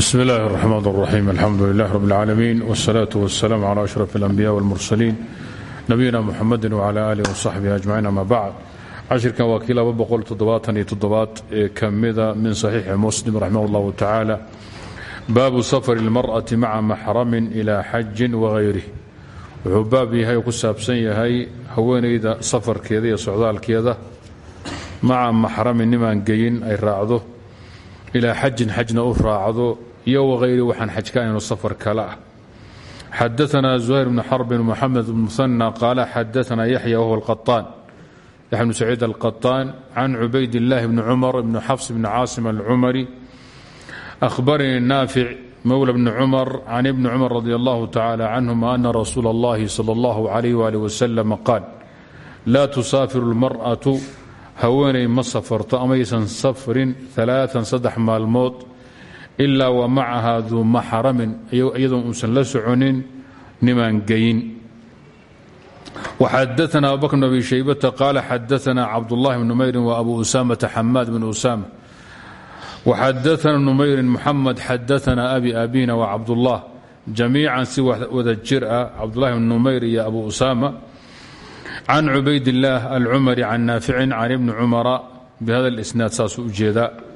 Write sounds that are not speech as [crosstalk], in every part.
bsm اllahi الرحmn الرaxيm alxamdu lilah rb اlcaalamiin wالsalaaة wالsalaam عlى أشhrف الأnbiyaء wاlmursaliin nabiyina mxamadi wعlى alih وصaxbihi أجmaciin ama bacd cashirkan waa kii laba boqol toddobaatan iyo toddobaad ee ka mida min صaxiixi muslim raximah اllahu tacaala baabu safr اlmarأaةi maca maxramin ilى xajin wغayrih wuxuu baab yahay oo ku saabsan yahay haweenayda safarkeeda iyo socdaalkeeda maca maxramin nimaan geyin ay raacdo ilaa xajin xajna u raacdo iyo wahayri waxaan xaj ka aynu safar kale ah xadaanaa zuhayr bnu xarbin moxamed bn muhanى qaala xadaanaa yaxya wahuwa alqaطaan yaxya bnu saciid alqaطaan can cubayd اllahi bni cumar bni xafs bni caasim alcumari ahbaranii naafic mowla bni cumar can ibni cumar radi allahu tacala canhuma ana rasuula اllahi salى اllahu alayh wali wasalam qaal laa tusaafiru اlmarأaةu haweenay ma safarto amaysan safrin alaaan saddex maalmood ilaa wa macaha duu maxramin iyadoon uusan la soconin nimaan geyin. Waxadaana abubakr bn abi shaybata qaala xadaana cabdullahi bn numayrin wa abu usamata xamaad bn usama waxadaana numayrin muxamed xadaana abi abina wa cabdullah. Jamiican si wada jir ah cabdulahi bn numayr abu usama can cubayd اllaah alcumari can naaficin can ibni cumara. Bihada اlisnaad saasuu u jeedaa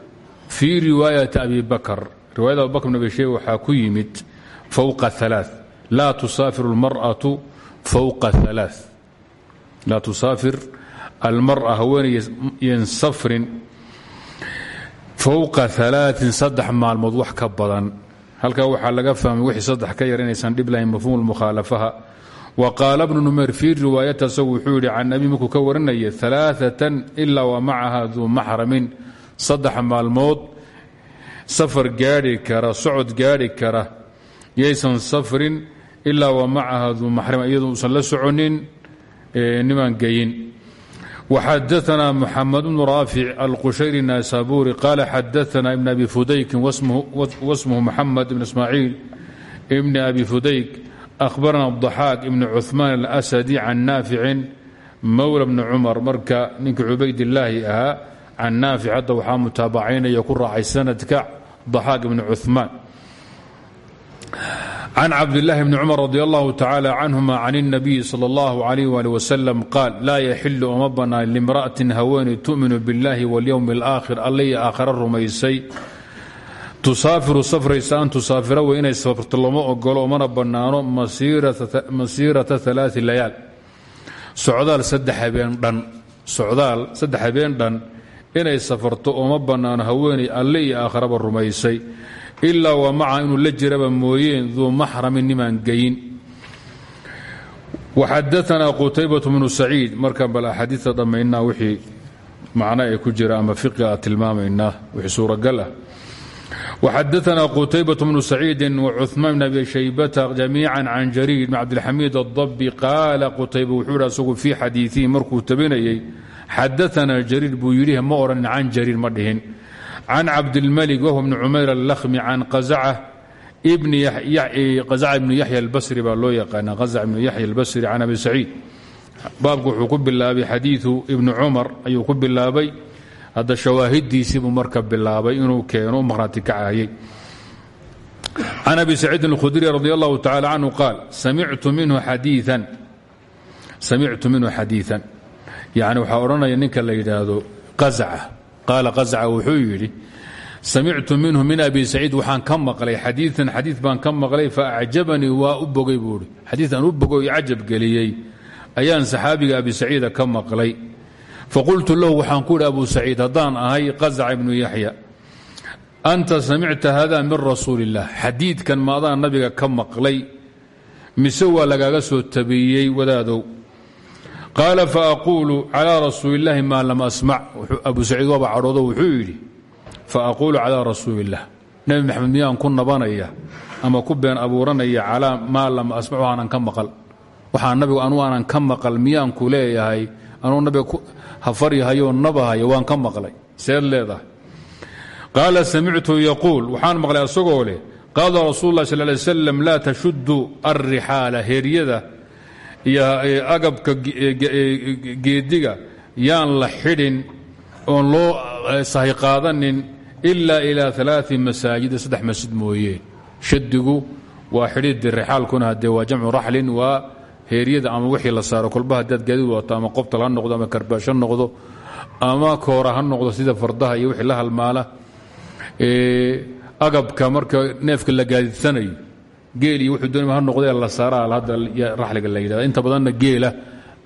في riwaayati abi bakr riwaayada abubakr bn abi shayb waxaa ku yimid fowqa alaa laa tusaafir almar'atu fowqa alaa laa tusaafir almar'a haweenayen safrin fowqa alaain saddex maalmood wax ka waxaa laga fahmay wixii saddex ka yar inaysan dhib lahayn mafhuum lmukhaalafaha wa qaala bnu numayr fii riwaayati asagu wuxuu yidhi can ka warinaya alaaatan ilaa wa macaha duu maxramin saddex maalmood safar gaadhi kara socod gaadhi kara yaysan safrin ilaa wa macaha duu maxramin iyadoo uusan la soconin nimaan geyin. Waxadaanaa muxamed bnu raafic alqushayri naysaburi qaala xadaana ibn abi fudaykin wasmuhu muxamed ibn ismaaciil ibni abi fudayk ahbarana ضaxaaq ibn cuثmaan alasadi can naaficin mowla bni cumar marka ninka cubaydillaahi ahaa can naafic hadda waxaa mutaabacaynaya ku raacay sanadka ضaxaaq ibni cuثmaan can cabdillaahi bni cumar radi allahu tacaala canhuma can الnabiyi salى اllahu alayh ali wasalam qaal laa yaxilu uma bannaan limra'atin haweeney tu'minu biاllahi wاlyowmi اlآakhir allaiyo aakhare rumaysay tusaafiru safraysa an tusaafira wey inay safarto lama ogolo mana bannaano masiirata alaai layaal socdaal saddex habeen dhan socdaal saddex habeen dhan inay safarto ooma bannaano haweeney alle iyo aakharaba rumaysay ilaa wa maca inuu la jiraba mooyeen duu maxramin nimaan geyin waxadaanaa qutaybatu bnu saciid markaan bal axaadiista dhammaynaa wixii macno ay ku jira ama fiqi a tilmaamaynaa wixii suuragal ah وxadaثna qتaybaة بن سacيidi وcثmaan بn abi shaybata جamيiعا can jariir بn cabdالxamiid الضbi qaala qutayba wuxuu hi asagu fii xadiiثihi markuu tabinayey xadaana jariir buu yidhi ma odhanin can jariir ma dhihin. Can cabdilmalik wahw bni cumayr allakhmi can qazaca ibni yaxya albasri baa loo yaqaana qazaca ibnu yaxya albasri can abi saciid. Baabku wuxuu ku bilaabay xadiidu ibni cumar ayuu ku bilaabay. Hadda shawaahidiisii buu marka bilaabay inuu keeno marhaati kacayay can abi saciidin اlkhudri radi allahu tacala canhu qaal samictu minhu xadiiثan yani waxaa odhanaya ninka la yidhaahdo qazaca. Qaala qazaca wuxuu yidhi samictu minhu min abi saciid waxaan ka maqlay xadiian xadii baan ka maqlay faacjabanii waa u bogay buuhi xadiiaan u bogo cajabgeliyey ayaan saxaabiga abi saciida ka maqlay. Faqultu lahu waxaan ku idhi abu saciid haddaan ahay qazaca ibnu yaxya anta samicta hada min rasuuli illah xadiidkan maadaan nabiga ka maqlay mise lagaaga soo tabiyey wadaadow qaala faaquulu calى rasuuli اllahi maa lam asmac abu saciid waaba cadhoodo wuxuu yidhi faaquulu calى rasuuli اllah nebi maxamed miyaan ku nabanaya ama ku been abuuranaya calaa maa lam asmac waxaanan ka maqal waxaa nabigu anu aanan ka maqal miyaan ku leeyahay anuu nabiga hafaryahayo nabahayo waan ka maqlay seed leedahay qaala samictu yaquul waxaan maqlay asagoo leh qaala rasuul lah sal lay slam laa tashudu alrixaala heeryada iyo agabka geediga yaan la xidhin oon loo sahi qaadanin ila ilaa alaai masaajida saddex masjid mooyeen shadigu waa xidhiidii rixaalkuna hadee waa jamcu raxlin waa heeryada ama wixii la saaro kolba haddaad gaadiid wato ama qobtal ha noqdo ama karbaasho noqdo ama koora ha noqdo sida fardaha iyo wixii la halmaala. Agabka marka neefka la gaadiidsanayo geel iyo wuxuu doonima ha noqdee la saaraa hadda raxliga la yidhahda inta badanna geela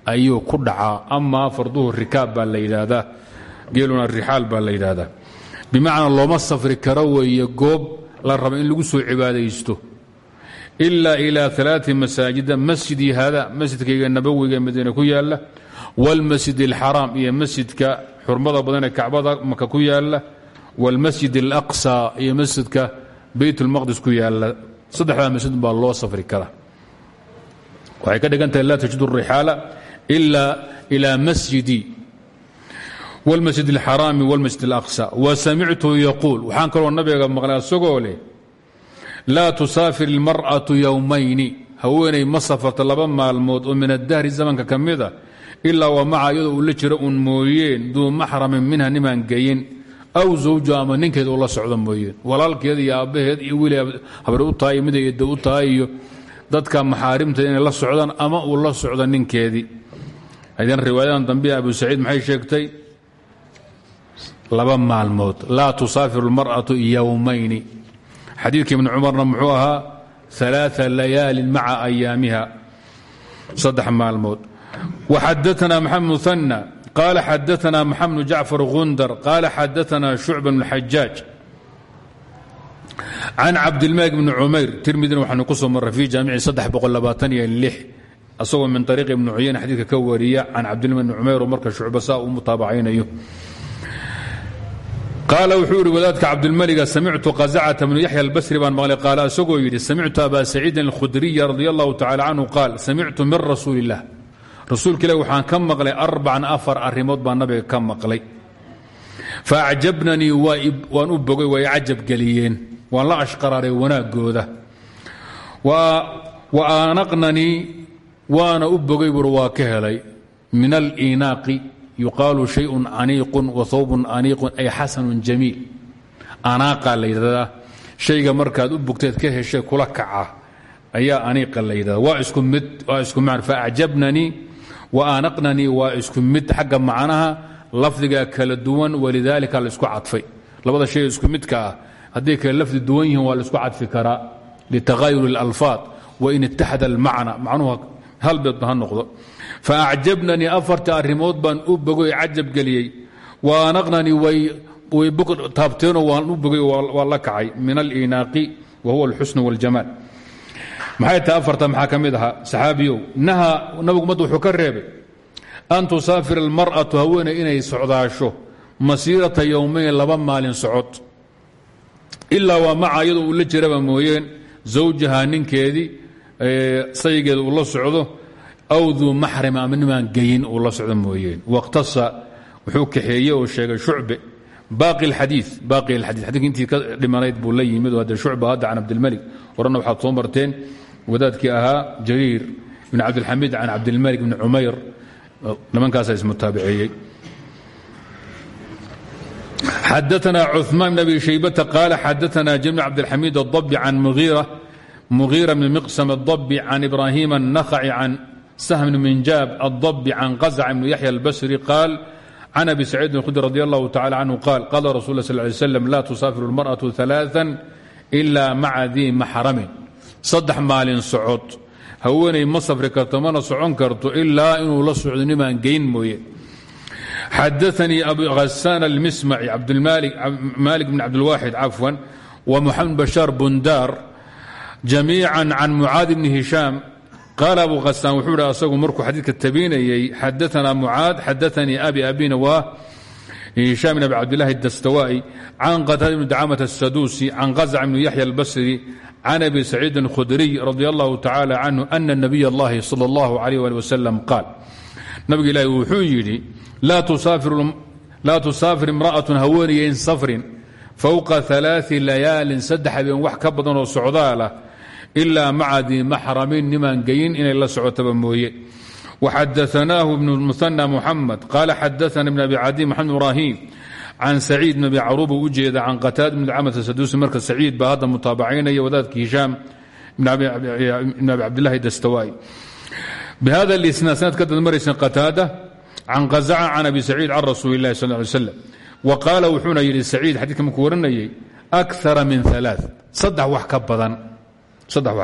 ayuu ku dhacaa amaa farduhu rikaab baa la yidhaahdaa geeluna rixaal baa la yidhaahdaa bimacnaa looma safri karo weeye goob la raba in lagu soo cibaadaysto ila ilaa alaai masaajida masjidii hada masjidkayga nabowiga ee madiine ku yaala wاlmasjid اlxaraam iyo masjidka xurmada badan ee kacbada maka ku yaala wاlmasjid اlaqsa iyo masjidka beyt اlmaqdis ku yaala saddexdaa masjid baa loo safri kara waxay ka dhigan tahay laa tajid الrixaala ila ilى masjidi wاlmasjid اlxaraami wاlmasjid اlaqsa wasamictu yaquul waxaan kaloo nabiga maqlay asagoo leh laa tusaafir اlmarأaةu yowmayni haweenay ma safarta laba maalmood oo min adahri zamanka ka mida ilaa wa maca iyadoo uu la jiro un mooyeen duu maxramin minha nimaan geyin aw zawja ama ninkeed uu la socdo mooyeen walaalkeed iyo aabbaheed iyo wiil habar u tahay mid eedda u tahay iyo dadka maxaarimteed inay la socdaan ama uu la socdo ninkeedii idan riwaayadan dambe abu saciid maxay sheegtay laba maalmood laa tusaafiru اlmarأaةu yowmayni xadiidka ibn cumarna muxuu ahaa ثaلaaثa layaalin maca ayaamiha saddex maalmood وxadaثna mxamed muثنى qال xadaثna mxamed بن jacفar gundar qال xadaثna شhucba بن الxajaaج can cabdilmalik bni cumayr tirmidina waxaanu ku soo marray fi jaamici asagoo min ariiq ibni cuyayna xadiidka ka wariya can cabdilmalik bni cumayr oo marka shucba saa uu mutaabacaynayo qaala wuxuu ihi wadaadka cabdilmaliga samictu qazacata bnu yaxya albasri baan maqlay qaala isagoo yidhi samictu aba saciidin alkhudriya radi allahu tacala canhu qaal samictu min rasuuli illah rasuulka ilahi waxaan ka maqlay arbacan afar arrimood baa nabiga ka maqlay. Faacjabnanii waan u way cajabgeliyeen waan la ashqaraaray wanaagooda. Wa aanaqnanii waana u bogay bur waa ka helay. Min aliinaaqi yuqaalu shayun aniiqun wa hawbun aniiqun ay xasanun jamiil. Anaaqaa la yidhahdaa shayga markaad u ka heshay kula kaca. Ayaa aniiqa la yidhahda waa isku mid waa isku macna faacjabnanii wa aanaqnanii waa isku mid xagga macnaha lafdiga kala duwan walidaalika la isku cadfay. Labada shay isku midka ah hadday kale lafdi duwan yihiin waa la isku cadfi karaa. Litagayur اlalfaad wain itaxada almacna macnuhu halbeedba ha noqdo. Faacjabnanii afarta arrimood baan u bogoy cajab geliyey. Waanaqnanii way taabteenoo waan u bogay waa la kacay. Min aliinaaqi wa huwa alxusn waاljamaal maxay tahay afarta maxaa ka mid ahaa? Saxaabiyow nabigu ummadda wuxuu ka reebay an tusaafir almar'atu haweeney inay socdaasho masiirata yowmayn laba maalin socod. Ilaa waa maca iyadoo jiraba mooyeen zawjaha ninkeedii saygeeda uu la socdo aw duu maxrim ama nimaan geyin uu socdo mooyeen. Waqhtasa wuxuu kaxeeye oo sheegay shucbe. Baaqi اlxadii baaqi اlxadii xadidka intii ka dhimanayd buu la yimid oo hadde shucba hadda can soo marteen wadaadkii ahaa jariir ibn cabdilxamiid can cabdilmalik bni cumayr nimankaasaa ismutaabiceeyey xadaثna cثmaan bn abi shaybata qaala xadaثna jim bn cabdilxamiid الضbi can mugiira bn miqsam الضbi can ibrahim النakhci can sahm bn minjaab الضbi can qaزc bn yaxya اlbasri qaal can abi saciid bn khudri radi allahu tacala canhu qaal qala rasul ه sl ly slam la tusaafiru اlmarأaة ثaلaaثa إla maca dii maxramin saddex maalin socod. Haweenay ma safri karto mana socon karto ilaa inuu la socdo nimaan geyn mooye. Xadaanii abu hasaan almismaci malik bn cabdilwaaxid cafwan wa muxamed bashaar bundaar jamiica can mucaad bni hishaam. Qaala abu hasaan wuxuu hi asagu markuu xadiidka tabiinayey xadaanaa mucaad xadaanii abi abina waa hishaam bn abi cabdilahi dastawaai can qataada bni dacaamat asaduusi can qazac bni yaxya albasri can abi saciidin khudriy radi allahu tacala canhu ana nabiy اllahi salى اllahu alayh ali wasalam qaal nabiga ilaahi wuxuu yidhi laa tusaafir imra'atun haweenayayn safrin fowqa ثalaaثi layaalin saddex habeen wax ka badan oo socdaalah ilaa maca dii maxramin nimaan geyin inay la socotaba mooye waxadaanaahu ibn muhanى muxamed qaala xadaana ibn abi cadi maxamed ibrahim can saciid bn abi caruuba u jeeda can qataad bn camad saduusi marka saciid baa hadda mutaabacaynaya wadaadka hishaam ibn abi cabdillahi dastawaa'i bihada lisnaad sanad ka dad maraysan qataada can qazaca can abi saciid can rasuuli illahi sal ly slam wa qaala wuxuuna yidhi saciid xadiidka markuu waranayay akara min alaa saddex wax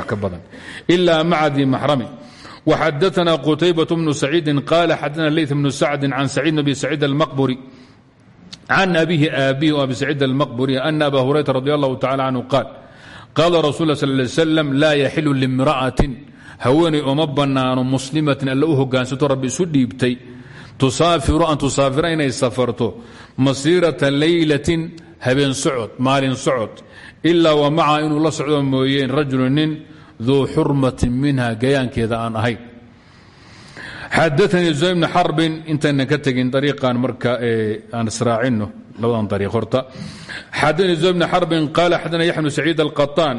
ka badan ilaa maca dii maxrami وxadثna qتaybaة بن سacيidi qال xadثna layث بن sacdi can sacيid بn abi sacيid الmqburi can abihi aabihi abi sacيid الmqburi أna aba hurayra radi الlah tacalى canhu qaal qaala rasul ه sl ly slam laa yaxilu limra'atin haweenay oma bannaano muslimatin alla u hogaansato rabbi isu dhiibtay tusaafiru an tusaafira inay safarto masiirata laylatin habeen socod maalin socod ilaa wa maca inuu la socdo mooyeen rajulu nin duu xurmatin minha gayaankeeda aan ahayn. Xadaanii zuhay bni xarbin intaynan ka tegin ariiqan marka aan israacino labadan ariiq horta. Xadaanii zuhay bni xarbin qaala xadana yaxya bnu saciid alqaطaan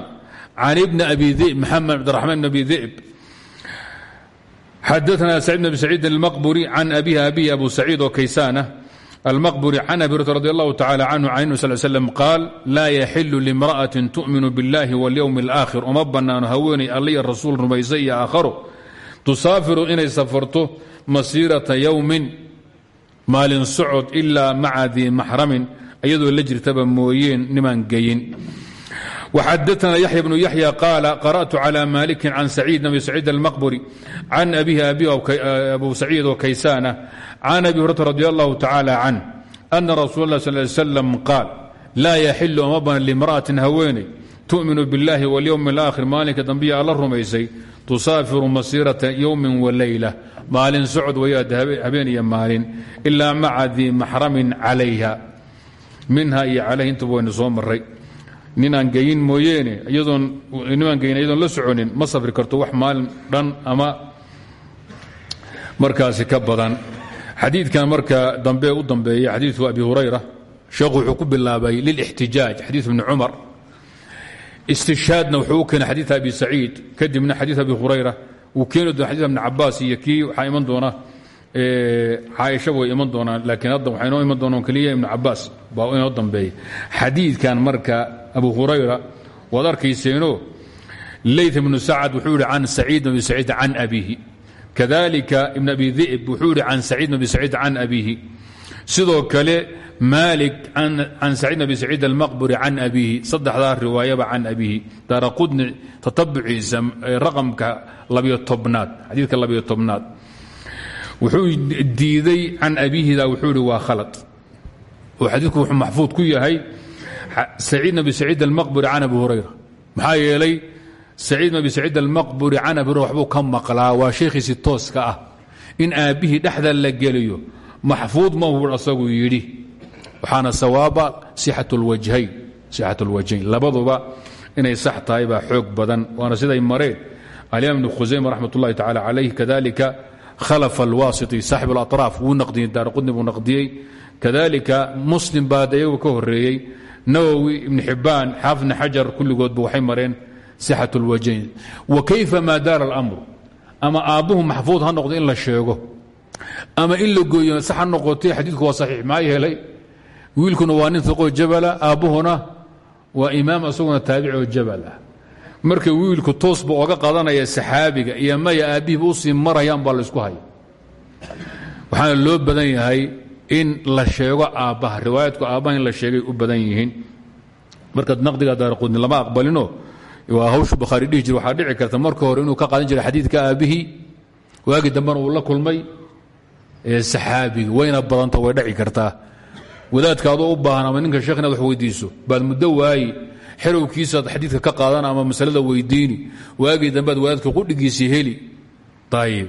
can ibni abi dib maxamed cabdiraxmaan bn abi dib xadaana sacid bn abi saciid almaqburi can abihi abihi abu saciid oo kaysaana almaqburi can abi hurata radi allahu tacala canhu can nabi sal slm qaal laa yaxilu limra'atin tu'minu biاllahi walyowmi اlaakhir uma bannaano haweenay alliya rasuul rumaysay iyo aakharo tusaafiru inay safarto masiirata yowmin maalin socod ilaa maca dii maxramin iyadoo la jirtaba mooyeen nimaan geyin وxadثna yaحya بن yaحyى qاal qarأtu عlى maliki can sacيid abi sacيid الmqburi can abihi abi abu saciid oo kaysana can abi hurata radi الlah tacalى canh أna rasuul اlah sl slam qaal laa yaxilu oma banan limra'atin haweeney tu'minu biاllahi wاlyowm اlآkhir maalinka dambiya alla rumaysay tusaafiru masiiraةa ywmi walayla maalin socod wayaad habeen iyo maalin ilaa maca dii maxramin calayha minha iyo calayh intuba waynu soo maray ninaan geyin mooyeene ninaan geyin iyadoon la soconin ma safri karto wax maalin dhan ama markaasi ka badan. Xadiidkan marka dambe u dambeeya xadiidku abi hurayra sheekhu wuxuu ku bilaabay lilixtijaaj xadiid bni cumar. Istishaadna wuxuu u keenay xadiid abi saciid kadibna xadiid abi hurayra wuu keeni doona xadid ibni cabaas iyo kii waxaa iman doona caaisha way iman doonaan laakiin hadda waxaa inoo iman doonaan keliya ibnu cabaas baa inoo dambeeya xadiidkan marka abu hurayra waad arkayseeno layt ibnu wuxuu yihi can saciid bn abi saciid kadalika ibn abi dib wuxuu yihi can saciid bn abi saciid sidoo kale malik can saciid bn abi saciid almaqburi can abiihi. Saddexdaa riwaayaba can abiihi. Daara qudni tatabuciisa raqamka labiyo tobnaad xadiidka labiyo tobnaad wuxuu diiday can abiihida wuxuu ihi waa khalad. Wuxuu maxfuud ku yahay saciid bn abi saciid almaqburi can abi hurayra. Maxaa yeelay saciid bn abi saciid almaqburi can abi hurayra waxbuu ka maqlaa waa sheekhiisi tooska ah. In aabbihii dhexda la geliyo maxfuud ma hu asagu yidhi. Waxaana sawaaba sixat lwajhayn sixat lwajhayn labaduba inay sax tahay baa xoog badan waana siday mareen. Alimaam ibnu khusayma raxmat ullahi tacala calayh kadalika khalaf alwaasiti saaxib alaطraaf wuu naqdiyey daarqudni buu naqdiyey kadalika muslim baa iyagu ka horeeyey nawowi ibn xibbaan xaafidna xajar kulligoodba waxay mareen sixat اlwajayn wa kayfa maa daara اlamru ama aabbuhu maxfuud ha noqdo in la sheego ama in la gooyo sax ha noqotay xadiidku waa saxiix maxaa yeelay wiilkuna waa nin iqoo jabala aabbuhuna waa imaam isaguna taabici oo jabal ah marka wiilku toos buu oga qadanaya saxaabiga iyo maya aabbihiiba u sii marayaan baa laysku haya waxaana loo badan yahay in la sheego aabbaha riwaayadku aabbaha la sheegay u badan yihiin. Marka naqdiga daaraqudni lama aqbalino waa hawshu bukhaari dhihi jir waxaa dhici karta marka hore inuu ka qaadan jiray xadiidka aabbihii waagii dambena uu la kulmay saxaabigi wayna badanta way dhaci kartaa. Wadaadka u baahan ama ninka sheekh wax weydiiso baad muddo waayi xerowkiisaad xadiidka ka qaadan ama masalada weydiini. Waagii dambead wadaadka qudhigiisii heli. Ayib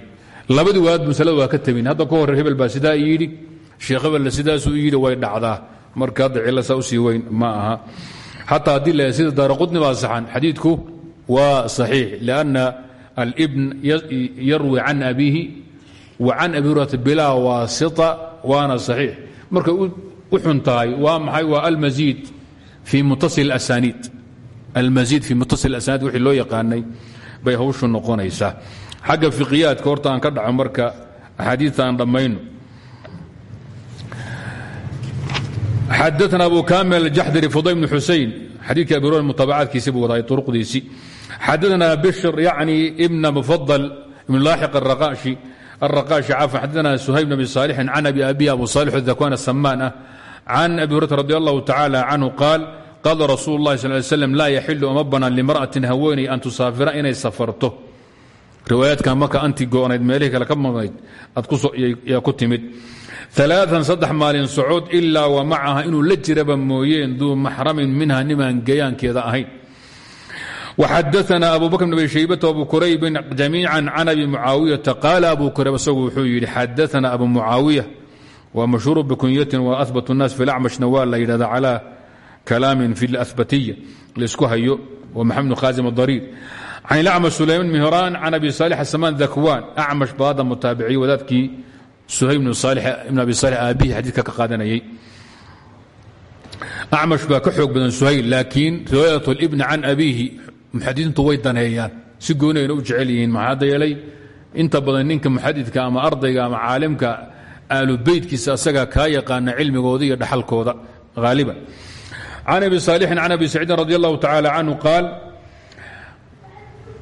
labadii wadaad masalada waa ka tabin hadda ka hore hebel baa sidaa yidhi. Sheekh hebella sidaasuu yidhi way dhacdaa. Marka hadda cilla saa u sii weyn ma aha. Xataa haddii la sida daaraqudni baa saxan. Xadiidku waa saxiix lianna alibn yarwi can abiihi wa can abi hurata bilaa waasita waana saxiix. Markay u xun tahay waa maxay? Waa almasiid fi muttasil asaniid almasiid fi muttasil asaniid wixii loo yaqaanay bay hawshu noqonaysaa xagga fiqiyaadka horta aan ka dhaco marka axaadiidta aan dhammayno xadaana abu kamil aljaxdari fuday bn xusayn xadiidkii abi hurr mutaabacaadkiisi buu wadaay uruqdiisii xadaana bishr yacni ibna mufadal ibn laaxiq الرقاشي عفوا حدثنا سهيب بن ابي صالح عن ابي ابي ابو صالح الذكوان السمان عن ابي هريره رضي الله تعالى عنه قال qaala rasuul lahi sal slm laa yaxilu uma banaan limra'atin haweeney an tusaafira inay safarto. Riwaayaadkan marka anti goonayd meelihii kale ka maqnayd adyaa ku timid. Alaaan saddex maalin socod ilaa wa macaha inuu la mooyeen duu maxramin minha nimaan gayaankeeda ahayn. Waxadaanaa abu bakr bn abi shaybata abu kuraybin jamiican can abi mucaawiyata qaala abu kurayb isagu wuxuu yidhi xadaanaa abu mucaawiya waa mashhuuru bikunyatin waa ahbat naas filacmashna waa la yidhahda kalaam fi اlabatiya la isku hayo wa maxamed khazim adariir can ilacma sulayman mihran can abi saalix asamaan dakwan acmash baada mutaabiciye wadaadkii suhayb ibn abi saalix aabihii xadiidka ka qaadanayey acmash baa ka xoog badan suhayl laakiin riwaayat اlibni can abiihi muxadiintu way daneeyaan. Si goonayna u jecel yihiin maxaada yeelay inta badan ninka muxadidka ama ardayga ama caalimka aalu beytkiisa asagaa kaa yaqaana cilmigooda iyo dhaxalkooda haaliban can abi saalixin can abi saciidin radi allahu tacaala canhu qaal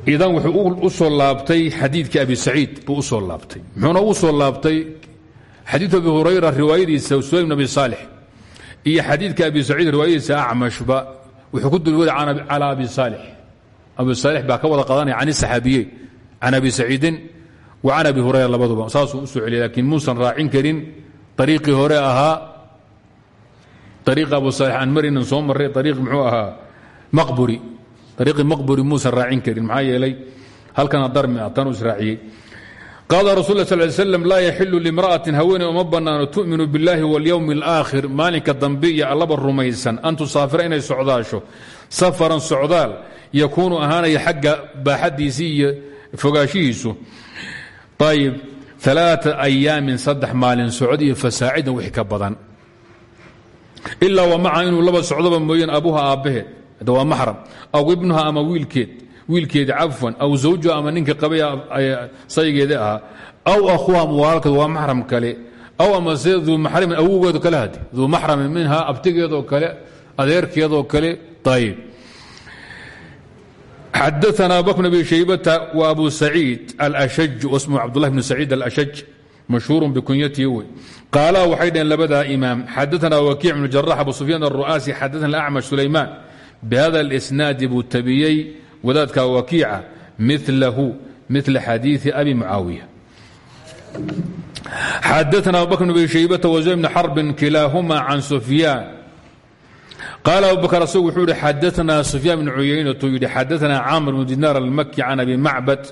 idan wuxuu u soo laabtay xadiidkii abi saciid buu u soo laabtay muxuuna ugu soo laabtay xadiidu abi hurayra riwaayadiisa suwayb bn abi saalix iyo xadiidka abi saciid riwaayadiisa acmashba wuxuu ku dulwada calaa abi saalix abi saalix baa ka wada qadanaya can saxaabiyeyn can abi saciidin wa can abi hurayra labaduba saasuu u soo celiyay laakiin muusan raacin karin ariiqii hore ahaa ariiq abu saalix aan marinan soo marray ariiq muxuu ahaa maqburi ariiqii maqburi muusan raacin karin maxaa yeelay halkana darmi ah tanuu israaciyey qaala rasul sal ly slam laa yaxilu limra'atin haweeney uma bannaano tu'minu biاllahi waاlyowmi اlaakhir maalinka dambe iyo allaba rumaysan an tusaafira inay socdaasho safaran socdaal yakuunu ahaanaya xagga baaxadiisii iyo fogaashihiisu ayib ثaلaaثa أyaamin saddex maalin socod iyo fasaacidan wixii ka badan ilaa wa maca inuu laba socdoba mooyeen abuha aabbaheed ada waa maxram. Aw ibnuha ama wiilkeed wiilkeedi cafwan aw zawjuha ama ninka qabay saygeedi ahaa aw akhuha ama walaalkeed waa maxram kale. Aw amase duu maxramin awowgeedo kale hadi duu maxramin minha abtigeedoo kale adeerkeedoo kale. Ayib xadaثna bk bn abi shaybata w abu saciid alashaj wasmhu cabdulahi bn saciid alashaj mashhuur bkunyatihi wey qaala waxay dhaheen labadaa imaam xadaثna wakiic bn jarax abu sufyaan aلru'aasi xadaثna acmash sulaymaan bhada اlisnaadi buu tabiyey wadaadka wakiica milahu mila xadiiثi abi mucaawiya xadaثna abu bakr bn abi shaybata wزuy bn xarbin kilaahuma can sufyaan qaal abu bakr asagu wuxuu yihi xadaثna sufyaan bn cuyaynatu yidhi xadaثna camr bn dinaar almaki can abi macbad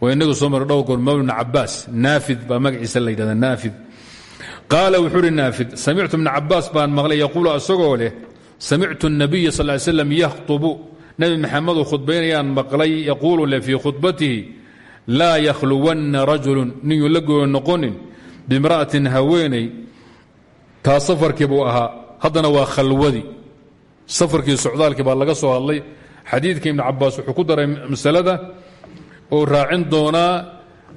waa inagu soo mara dhowr goor mawl bn cabaas naafid baa magaciisa la yidhahda naafid qaala wuxuu uhi naafid samictu bna cabaas baan maqlay yaquulu asagoo leh samictu الnabiya sal ly slam yakhطbu nebi maxameduu khudbaynayaan maqlay yaquulu leh fii khudbatihi laa yakhluwanna rajulu ninyuu la gooyo noqonin bimra'atin haweeney taa safarkii buu ahaa haddana waa khalwadii safarkii socdaalkii baa laga soo hadlay xadiidka ibn cabaas wuxuu ku daray masalada uu raacin doonaa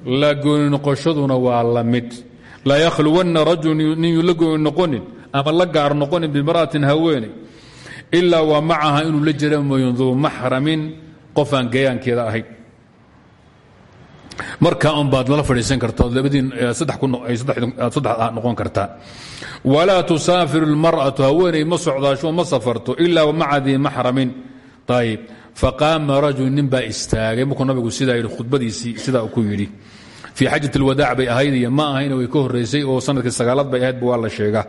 la gooni noqoshaduna waa la mid. Laa yakhluwanna rajulu ninuu la gooni noqonin ama la gaar noqonin bimra'atin haweeney ilaa waa macaha inuu la jira mooyin duu maxramin qofaan gayaankeeda ahayn. Markaa unbaad nala fadhiisan ah karta labadiin saddex noqon kartaa walaa tusaafiru اlmar'atu haweeney ma socdaasho ma safarto ilaa maca dii maxramin. Ayib faqaama rajul nin baa istaagay. Markuu nabigu sidaa yidhi khudbadiisii sidaa ku yidhi fii xajaة اlwadaac bay ahayd iyo ma ahayn way ka horeysay oo sannadkii sagaalaad bay ahayd waa la sheegaa.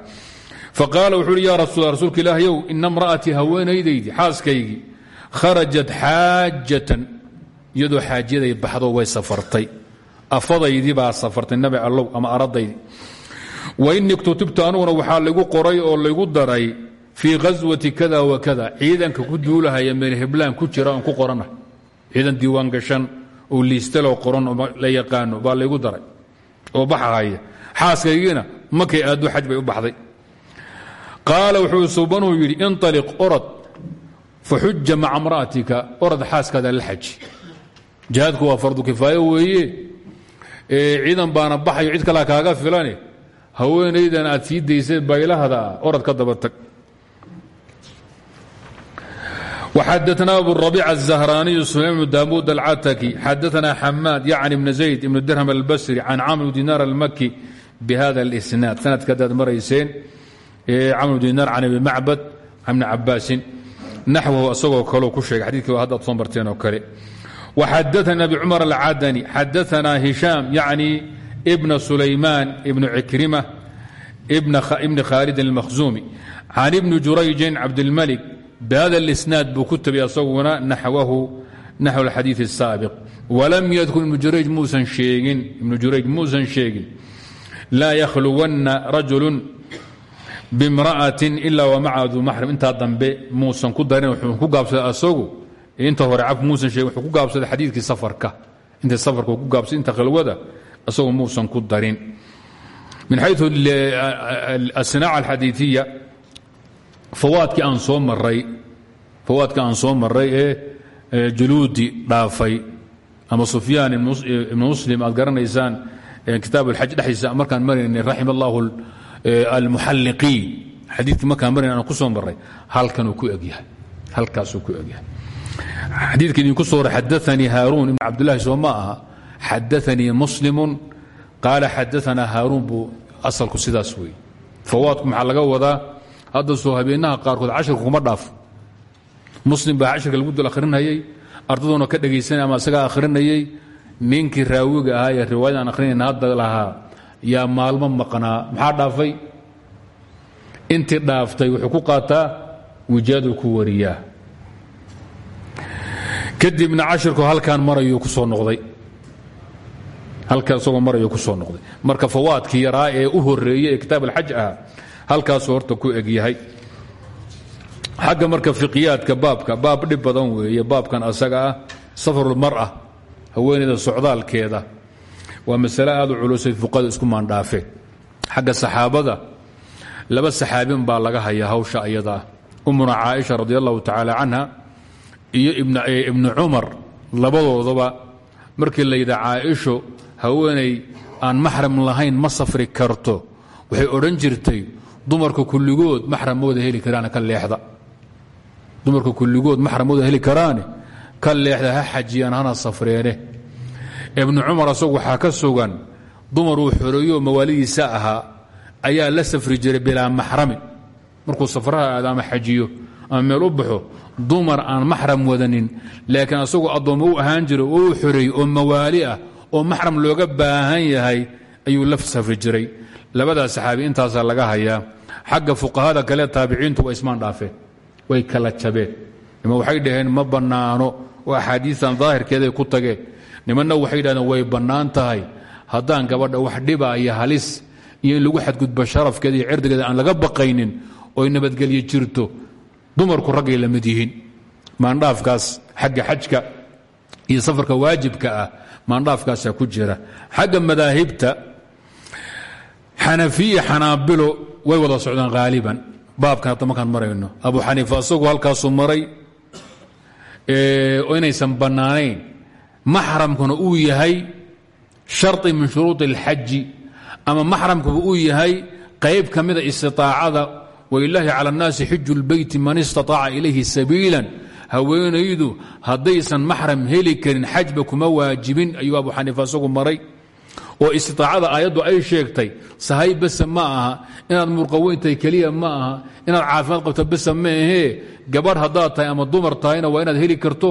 Faqaala wuxuu uhi ya rasuul rasuulka ilaahyow ina mra'atii haweenaydaydii xaaskaygii kharajat xaajatan. Iyadoo xaajiyaday baxdo way safartay. Afadaydii baa safartay nabi allow ama aradaydii. Wa inii ktutibtu anuguna waxaa laygu qoray oo laygu daray fii ghaswati kada wa kada. Ciidanka ku duulahaya meel heblaan ku jira oon ku qorana. Ciidan diiwaan gashan oo liistaloo qoran oo la yaqaano baa laygu daray oo baxahaya xaaskaygiina markay aaddo xaj bay u baxday. Qaala wuxuu subanuu yidhi inaliq orod faxuja maca mra'atika orod xaaskaada la xaji. Jihaadku waa fardu kifaayo weeye. Ciidan baana baxayo cid kalea kaaga filane haweenaydan aad sii daysay baylahda وxadثna أbu الربيع الزهراني سليم بن dاmود الcتكي xadثna xmاad yعن بن زaيد بن درهم الbsري عن cمر بن dinar الmkي بhda الإsناad sanadka adaad marayseen cmr بن dinar can abi macbad can بن cabaasin naxwahu isagoo kaleo ku sheegay xadikii haddaad soo marteen oo kale وxadثna أبي cمر الcadني xadثna هiشhام yعnي بن سulayman بن عكرمة بن khالد المkhزومي عن بن جurayج cabdالmلك bhada اlisnaad buu ku tabiy asaguna naxwahu naxw اlxadiiث الsaabiq walam yadkur ibnu jurayj muusan sheegin ibnu jurayj muusan sheegin laa yakhluwanna rajulu bimra'atin ila wamaca duu maxram intaa dambe muusan ku darin wuxuu ku gaabsaday asagu inta hore cabku muusan sheegin wuxuu ku gaabsaday xadiidkii safarka inta safarka ku gaabsaday inta khalwada asagu muusan ku darin min xayu asinaaca alxadiiثiya fawaadkii aan soo maray fawaadkii aan soo maray ee juluudi dhaafay. Ama sufyaan ibnu muslim aad garanaysaan kitaab alxaj dhexdiisa markaan maraynay raxima allahu almuxalliqiin xadiidkii markaan marayn aan ku soo maray halkanuu ku egyahay halkaasuu ku egyahay xadiidkii idinku soo horay xadaanii ibn cabdillahi soo ma aha. Xadaanii muslimun qaala xadaanaa asalku sidaas weeye fawaadku maxaa laga wadaa hadda soo habeenaha qaarkood cashirka kuma dhaafo muslim baa cashirka lagu dul akhrinayey ardaduna ka dhegaysanay ama isagaa akhrinayey ninkii raawiga ahaa ee riwaayada aan akhrinayna hadda lahaa yaa maalmo maqnaa. Maxaa dhaafay? Intii dhaaftay wuxuu ku qaataa wijaaduu ku wariyaa. Kadibna cashirku halkaan marayuu ku soo noqday. Halkaan isagoo marayuu ku soo noqday. Marka fawaadkii yaraa ee u horeeyey ee kitaab alxaj ah halkaasuu horta ku egyahay xagga marka fiqiyaadka baabka baab dhib badan weeye baabkan asaga ah safarulmar'a haweeneyda socdaalkeeda. Waa masale aad u culusay fuqada isku maandhaafeen xagga laba saxaabin baa laga hayaa hawsha ayadaa ummuna caaisha radi allahu tacaala canha iyo ibnu cumar labadoodaba. Markii la yidha caaisho aan maxram lahayn ma safri karto. Waxay odhan jirtay dumarka kulligood maxram mooda heli karaan ka leexda. Dumarka kulligood maxram mooda heli karaane ka leexda ha xajiyaan hana safreene. Ibnu cumar asagu waxaa ka sugan dumar uu xoreeyo mawaalidiisa ahaa ayaa la safri jiray bilaa maxramin markuu safraha aada ama xajiyo ama meel u baxo dumar aan maxram wadanin laakiin asagu addoommo u ahaan jiro oo u oo mawaali ah oo maxram looga baahan yahay ayuu la safri jiray. Labadaas saxaabi intaasaa laga hayaa xagga fuqahada kale taabiciintu waa ismaan dhaafeen way kala jabeen. Nima waxay dhaheen ma bannaano oo axaadiistan daahirkeeday ku tageen. Nimanna waxay yidhahdeen way bannaan tahay. Gabadha wax dhiba iyo halis iyo lagu xadgudbo sharafkeeda iyo cirdigeeda aan laga baqaynin oy nabadgelyo jirto dumarku raggay la mid yihiin. Maandhaafkaas xagga xajka iyo safarka waajibka ah maandhaafkaasaa ku jira. Xagga madaahibta xanafiya xanaabilo way wada socdaan haaliban baabkan hadda markaan marayno abu xaniifa asagu halkaasuu maray oo inaysan bannaanayn maxramkuna uu yahay shardi min shuruudi اlxaji ama maxramkuba uu yahay qayb ka mida istiطaacada walilaahi cala اnnaasi xiju اlbeyti man istaطaaca ilayhi sabiila haweenaydu haddaysan maxram heli karin xajba kuma waajibin ayuu abu xaniifa asagu maray oo istiaacada aayaddu ay sheegtay sahay bese ma inaad murqaweyntahay keliya ma inaad caafimaad qabto bese ma ahee tahay ama dumar tahayna waa inaad heli karto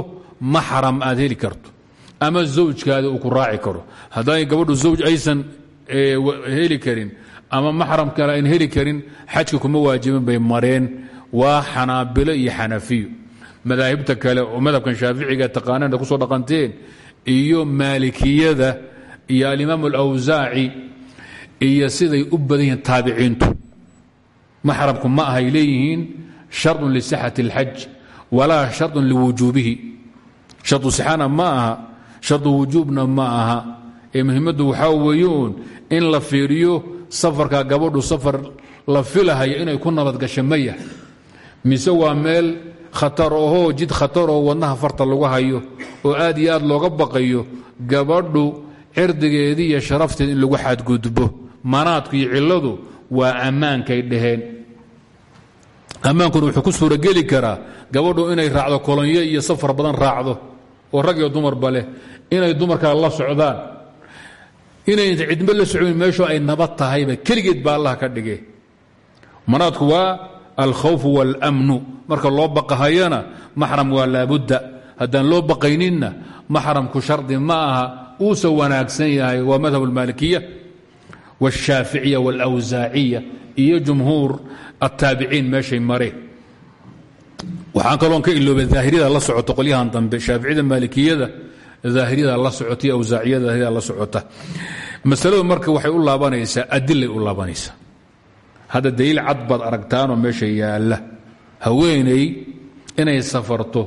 maxram aad heli karto. Ama zawjkaada uu ku raaci karo. Hadday gabadhu zawj aysan heli karin ama maxram kale ayn heli karin xajka kuma waajibin bay mareen. Waa xanaabilo iyo xanafiyo. Madaahibta kale oo madhabkan shaaficiga taqaanaan ku soo dhaqanteen iyo maalikiyada iyo alimaam alawsaaci iyo siday u badan yihiin taabiciintu. Maxramku ma ahay leeyihiin shardun lisixati اlxaj walaa shardun liwujuubihi shardu sixana ma aha shardu wujuubna ma aha. Ee muhimaddu waxaa weeyuun in la fiiriyo safarka gabadhu safar la filahayo inay ku nabadgasho ma mise waa meel khatar ahoo jid khataroo wadnaha farta lagu hayo oo aad iyo aad looga baqayo gabadhu cirdigeedii iyo sharafteed in lagu xadgudbo. Manaadku iyo cilladu waa ammaankay dhaheen. Ammaankuna wuxuu ku suurageli karaa gabadhu inay raacdo kolonyo iyo safar badan raacdo oo rag iyo dumarba leh. Inay dumarkaa la socdaan inay cidmo la socon meeshu ay nabad tahayba keligeed baa allah ka dhige manaadku waa alkhawfu wاlmnu marka loo baqahayana maxram waa laabudda. Haddaan loo baqayninna maxramku shardi ma aha uusa wanaagsan yahay waa madhab اlmaalikiya wاshaaficiya wاlawsaaciya iyo jumhuur aلtaabiciin meeshay mareen waxaan kaloon ka ilooba daahiriyada la socoto qolyahan dambe shaaficiyada maalikiyada daahiriyada la socota iyo awsaaciyada daahiriyada la socota masaladu marka waxay u laabanaysaa adilay u laabanaysaa hadda daliil cad baad aragtaanoo meesha yaalla haweeney inay safarto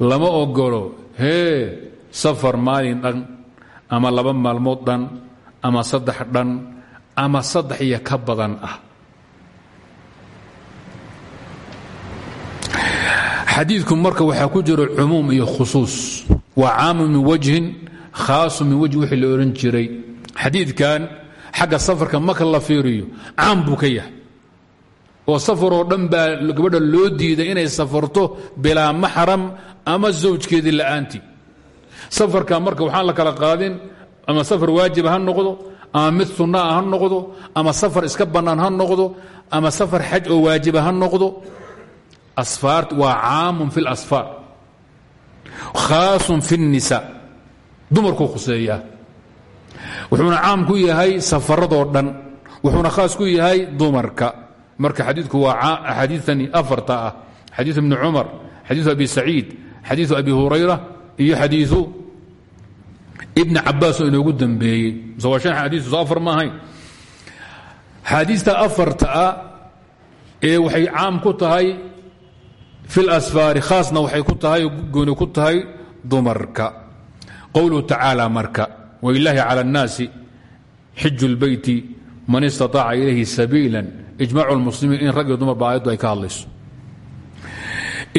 lama ogolo hee safar maalin dhan ama laba maalmood dhan ama saddex dhan ama saddex iyo ka badan ah. Xadiidku marka waxaa ku jiro cumuum iyo khusuus. Waa caamu min wajhin khaasu min wajhi wixii jiray. Xadiidkan xagga safarka marka la fiiriyo caam buu ka yahay. Oo safaroo dhan baa gabadha loo diiday inay safarto bilaa maxram ama zawjkeedii la'aantii safarka marka waxaan la kala qaadin ama safar waajiba ha noqdo ama mid sunnaa ha noqdo ama safar iska bannaan ha noqdo ama safar xaj oo waajiba ha noqdo asfaar waa caamun fi اlasfaar khaasun fi الnisa dumarkuu khuseeyaa wuxuuna caam ku yahay safaradoo dhan wuxuuna khaas ku yahay dumarka marka xadiidku waa axaadiiani afarta ah xadiiu ibni cumar xadiiu abi saciid xadiiu abi hurayra iyo xadiiu ibni cabaasoo inoogu dambeeyey mise waa shan xadiiu soo afar ma ahayn xaadiista afarta ah ee waxay caam ku tahay fi اlasfaari khaasna waxay ku tahay gooni ku tahay dumarka qowluhu tacaala marka wlaahi calى الnaasi xiju اlbeyti man istaطaaca ilayhi sabiila ijmacu اlmuslimiin in rag iyo dumarba aayaddu ay ka hadlayso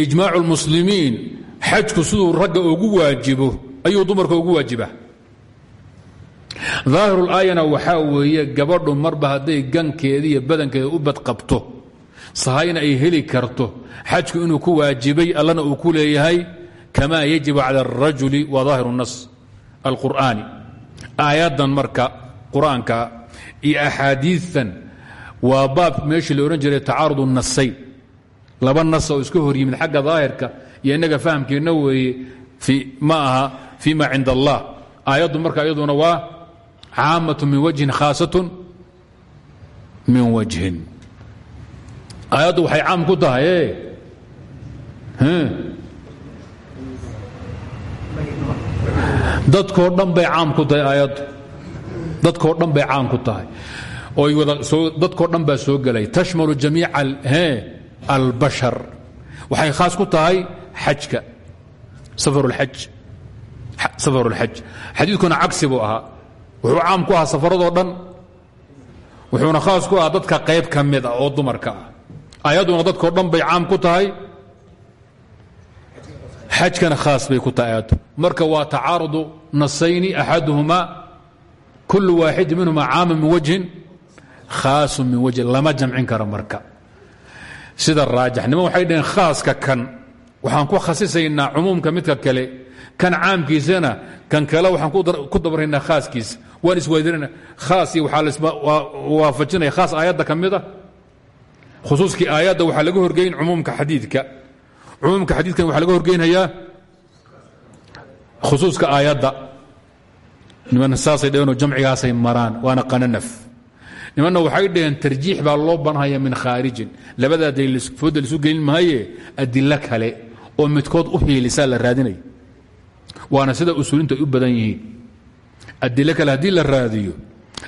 ijmaacu اlmuslimiin xajku siduu ragga ugu waajibo ayuu dumarka ugu waajibaa daahirul aayana waxaa weeye gabadhu marba hadday gankeedi iyo badankeeda u badqabto sahayna ay heli karto xajku inuu ku waajibay allana uu ku leeyahay kama yajibu cala alrajuli wa daahiru nas alqur'aani. Aayaddan marka qur'aanka iyo axaadiitan waa baab meeshii la odhan jiray tacaarud nasayn laba nasa oo iska hor yimid xagga daahirka iyo innaga fahamkeenna weeye ma aha fi ma cind allah aayaddu marka iyaduna waa caamatu min wajhin khaasatun min wajhin. Aayaddu waxay caam ku tahay dadkoo dhan bay caam ku tahay aayaddu. Dadkoo dhan bay caam ku tahay. Oy dadkoo dhan baa soo gelay tashmalu jamiica albashar. Waxay khaas ku tahay xajka. Safarulxaj xadiidkuna cagsi buu ahaa. Wuxuu caam ku ahaa safaradoo dhan. Wuxuuna khaas ku ahaa dadka qayb ka mid ah oo dumarka ah. Aayadduna dadkoo dhan bay caam ku tahay. Xajkana khaas bay ku tahay aayaddu marka waa tacaarudu nasayni axaduhuma kul waaxid minhuma caama min wajhin khaasu min wajhin lama jamcin karo marka. Sida raajix niman waxay dhaheen khaaska kan waxaan ku khasisaynaa cumuumka midka kale kan caamkiisana kan kale waxaan ku dabraynaa khaaskiisa waan iswaadirana khaas iyo waxaa lawaafajinaya khaas aayadda ka mid a khusuuskii aayadda waxaa laga horgeyn cumuumka xadiidka. Cumuumka xadiidkan waxaa laga horgeynhayaa khusuuska aayadda. Niman saasay dhaheenoo jamcigaasay maraan waana qananaf. Nimanna waxay dhaheen tarjiix baa loo banhaya min khaarijin. Labadaa daliil fooda lisu gelin maaye adilo kale oo midkood u hiilisaa la raadinaya waana sida usuulintu ay u badan yihiin. Adilo kale haddii la raadiyo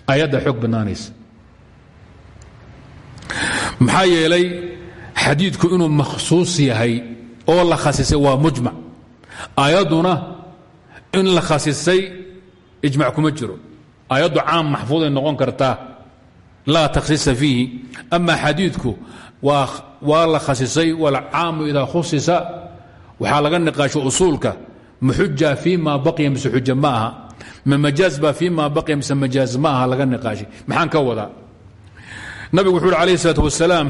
ayadda xoog bannaanaysa. Maxaa yeelay xadiidku inuu makhsuus yahay oo la khasisay waa mujmac. Aayadduna in la khasisay ijmac kuma jiro. Aayaddu caam maxfuuday noqon kartaa. Laa takhsiisa fiihi. Ama xadiidku waa la khasisay walcaamu idaa khusisa waxaa laga niqaasho usuulka maxuja fii ma baqiya mise xuja ma aha? Ma ma baqiya mise majaaz laga niqaashay maxaan ka wadaa? Nabigu wuxuu uhi alayh isalaat wasalaam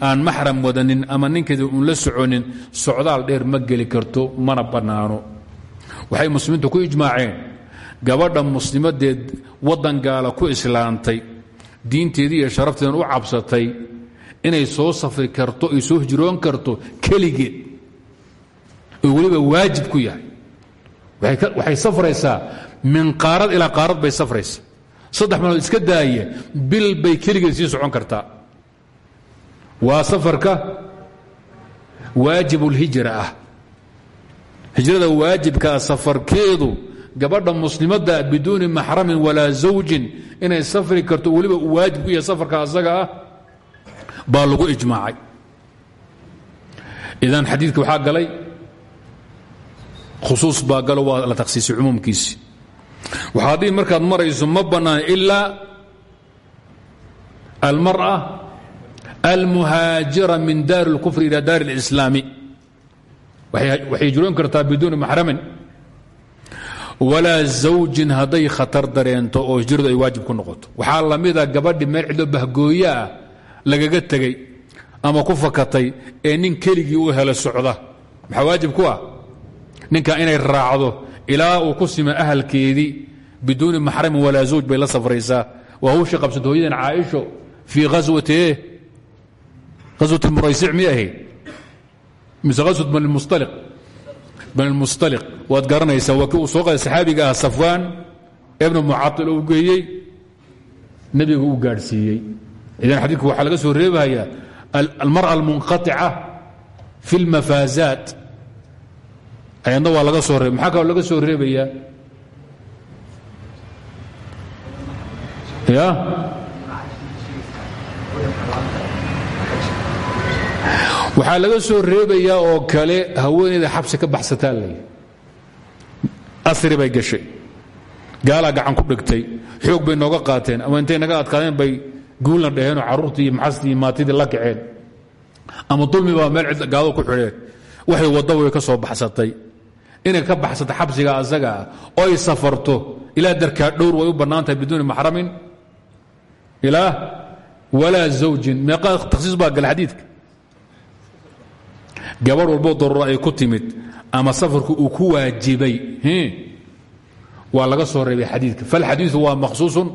aan maxram wadanin ama ninkeeda uun la soconin socdaal dheer ma geli karto mana bannaano. Waxay muslimiintu ku ijmaaceen gabadha muslimadeed waddan gaala ku islaantay diinteedii iyo sharafteedan u cabsatay inay soo safri karto ay hijroon karto keligeed oo weliba waajib ku yahay. Waxay safraysaa min qaarad ilaa qaarad bay safraysaa. Saddex maalmood iska daaya bil bay keligeed sii socon kartaa. Waa safarka waajibulhijra ah. Hijrada waajibkaa safarkeedu gabadha muslimadda biduuni maxramin walaa zawjin inay safri karto weliba waajib ku yahay safarka asaga ah baa lagu ijmaacay. Idan xadiidka waxaa galay khusuus baa galo waa la takhsiisay cumuumkiisi. Waxaa dhihi markaad marayso ma bannaan ilaa almar'a almuhaajira min daari اlkufr ila daari اlislaami waxay hijroon kartaa biduuni maxramin walaa zawjin hadday khatar dareento oo hijradu ay waajib ku noqoto. Waxaa lamida gabadhi meel ah lagaga tegey ama ku fakatay ee nin keligii u helo socda. Maxaa waajib ku ah ninka inay raacdo ilaa uu ku sima ahalkeedii biduuni maxramin walaa zawj bay la safraysaa. Waa hawshii qabsanta hooyadan caaisho fii aswati aswat muraysic mi ahayd? Mise aswat banilmustaliq waad garanaysaa waa kii uu soo qaday saxaabiga ah safwaan ibnu mucail uu geeyey nebigu uu gaadhsiiyey. Idan xadiidku waxaa laga soo reebahayaa almar'a almunqaطica fi اlmafaazaat ayadna waa laga soo maxaa kaloo laga soo reebayaa ya? Waxaa laga soo reebayaa oo kale haweeneyda xabsi ka baxsataa lay asri bay gashay. Gaalaa gacan ku dhigtay. Xoog bay nooga qaateen. Ama intay naga adkaadeen bay guulna dhaheenoo carruurtii iyo maxastii iyo maatidii la kaceen ama dulmi baa meel gaado ku xidheen. Waxay wadda way ka soo baxsatay inay ka baxsato xabsiga asaga ah oo ay safarto. Ilaa darkaa dhowr way u bannaan tahay biduuni maxramin ilaa walaa zawjin. Meeqa takhsiis baa gala xadiidka. Gabadh walboo daruuro ay ku timid ama safarku uu ku waajibay waa laga soo reebay xadiidka. Falxadiiu waa makhsuusun.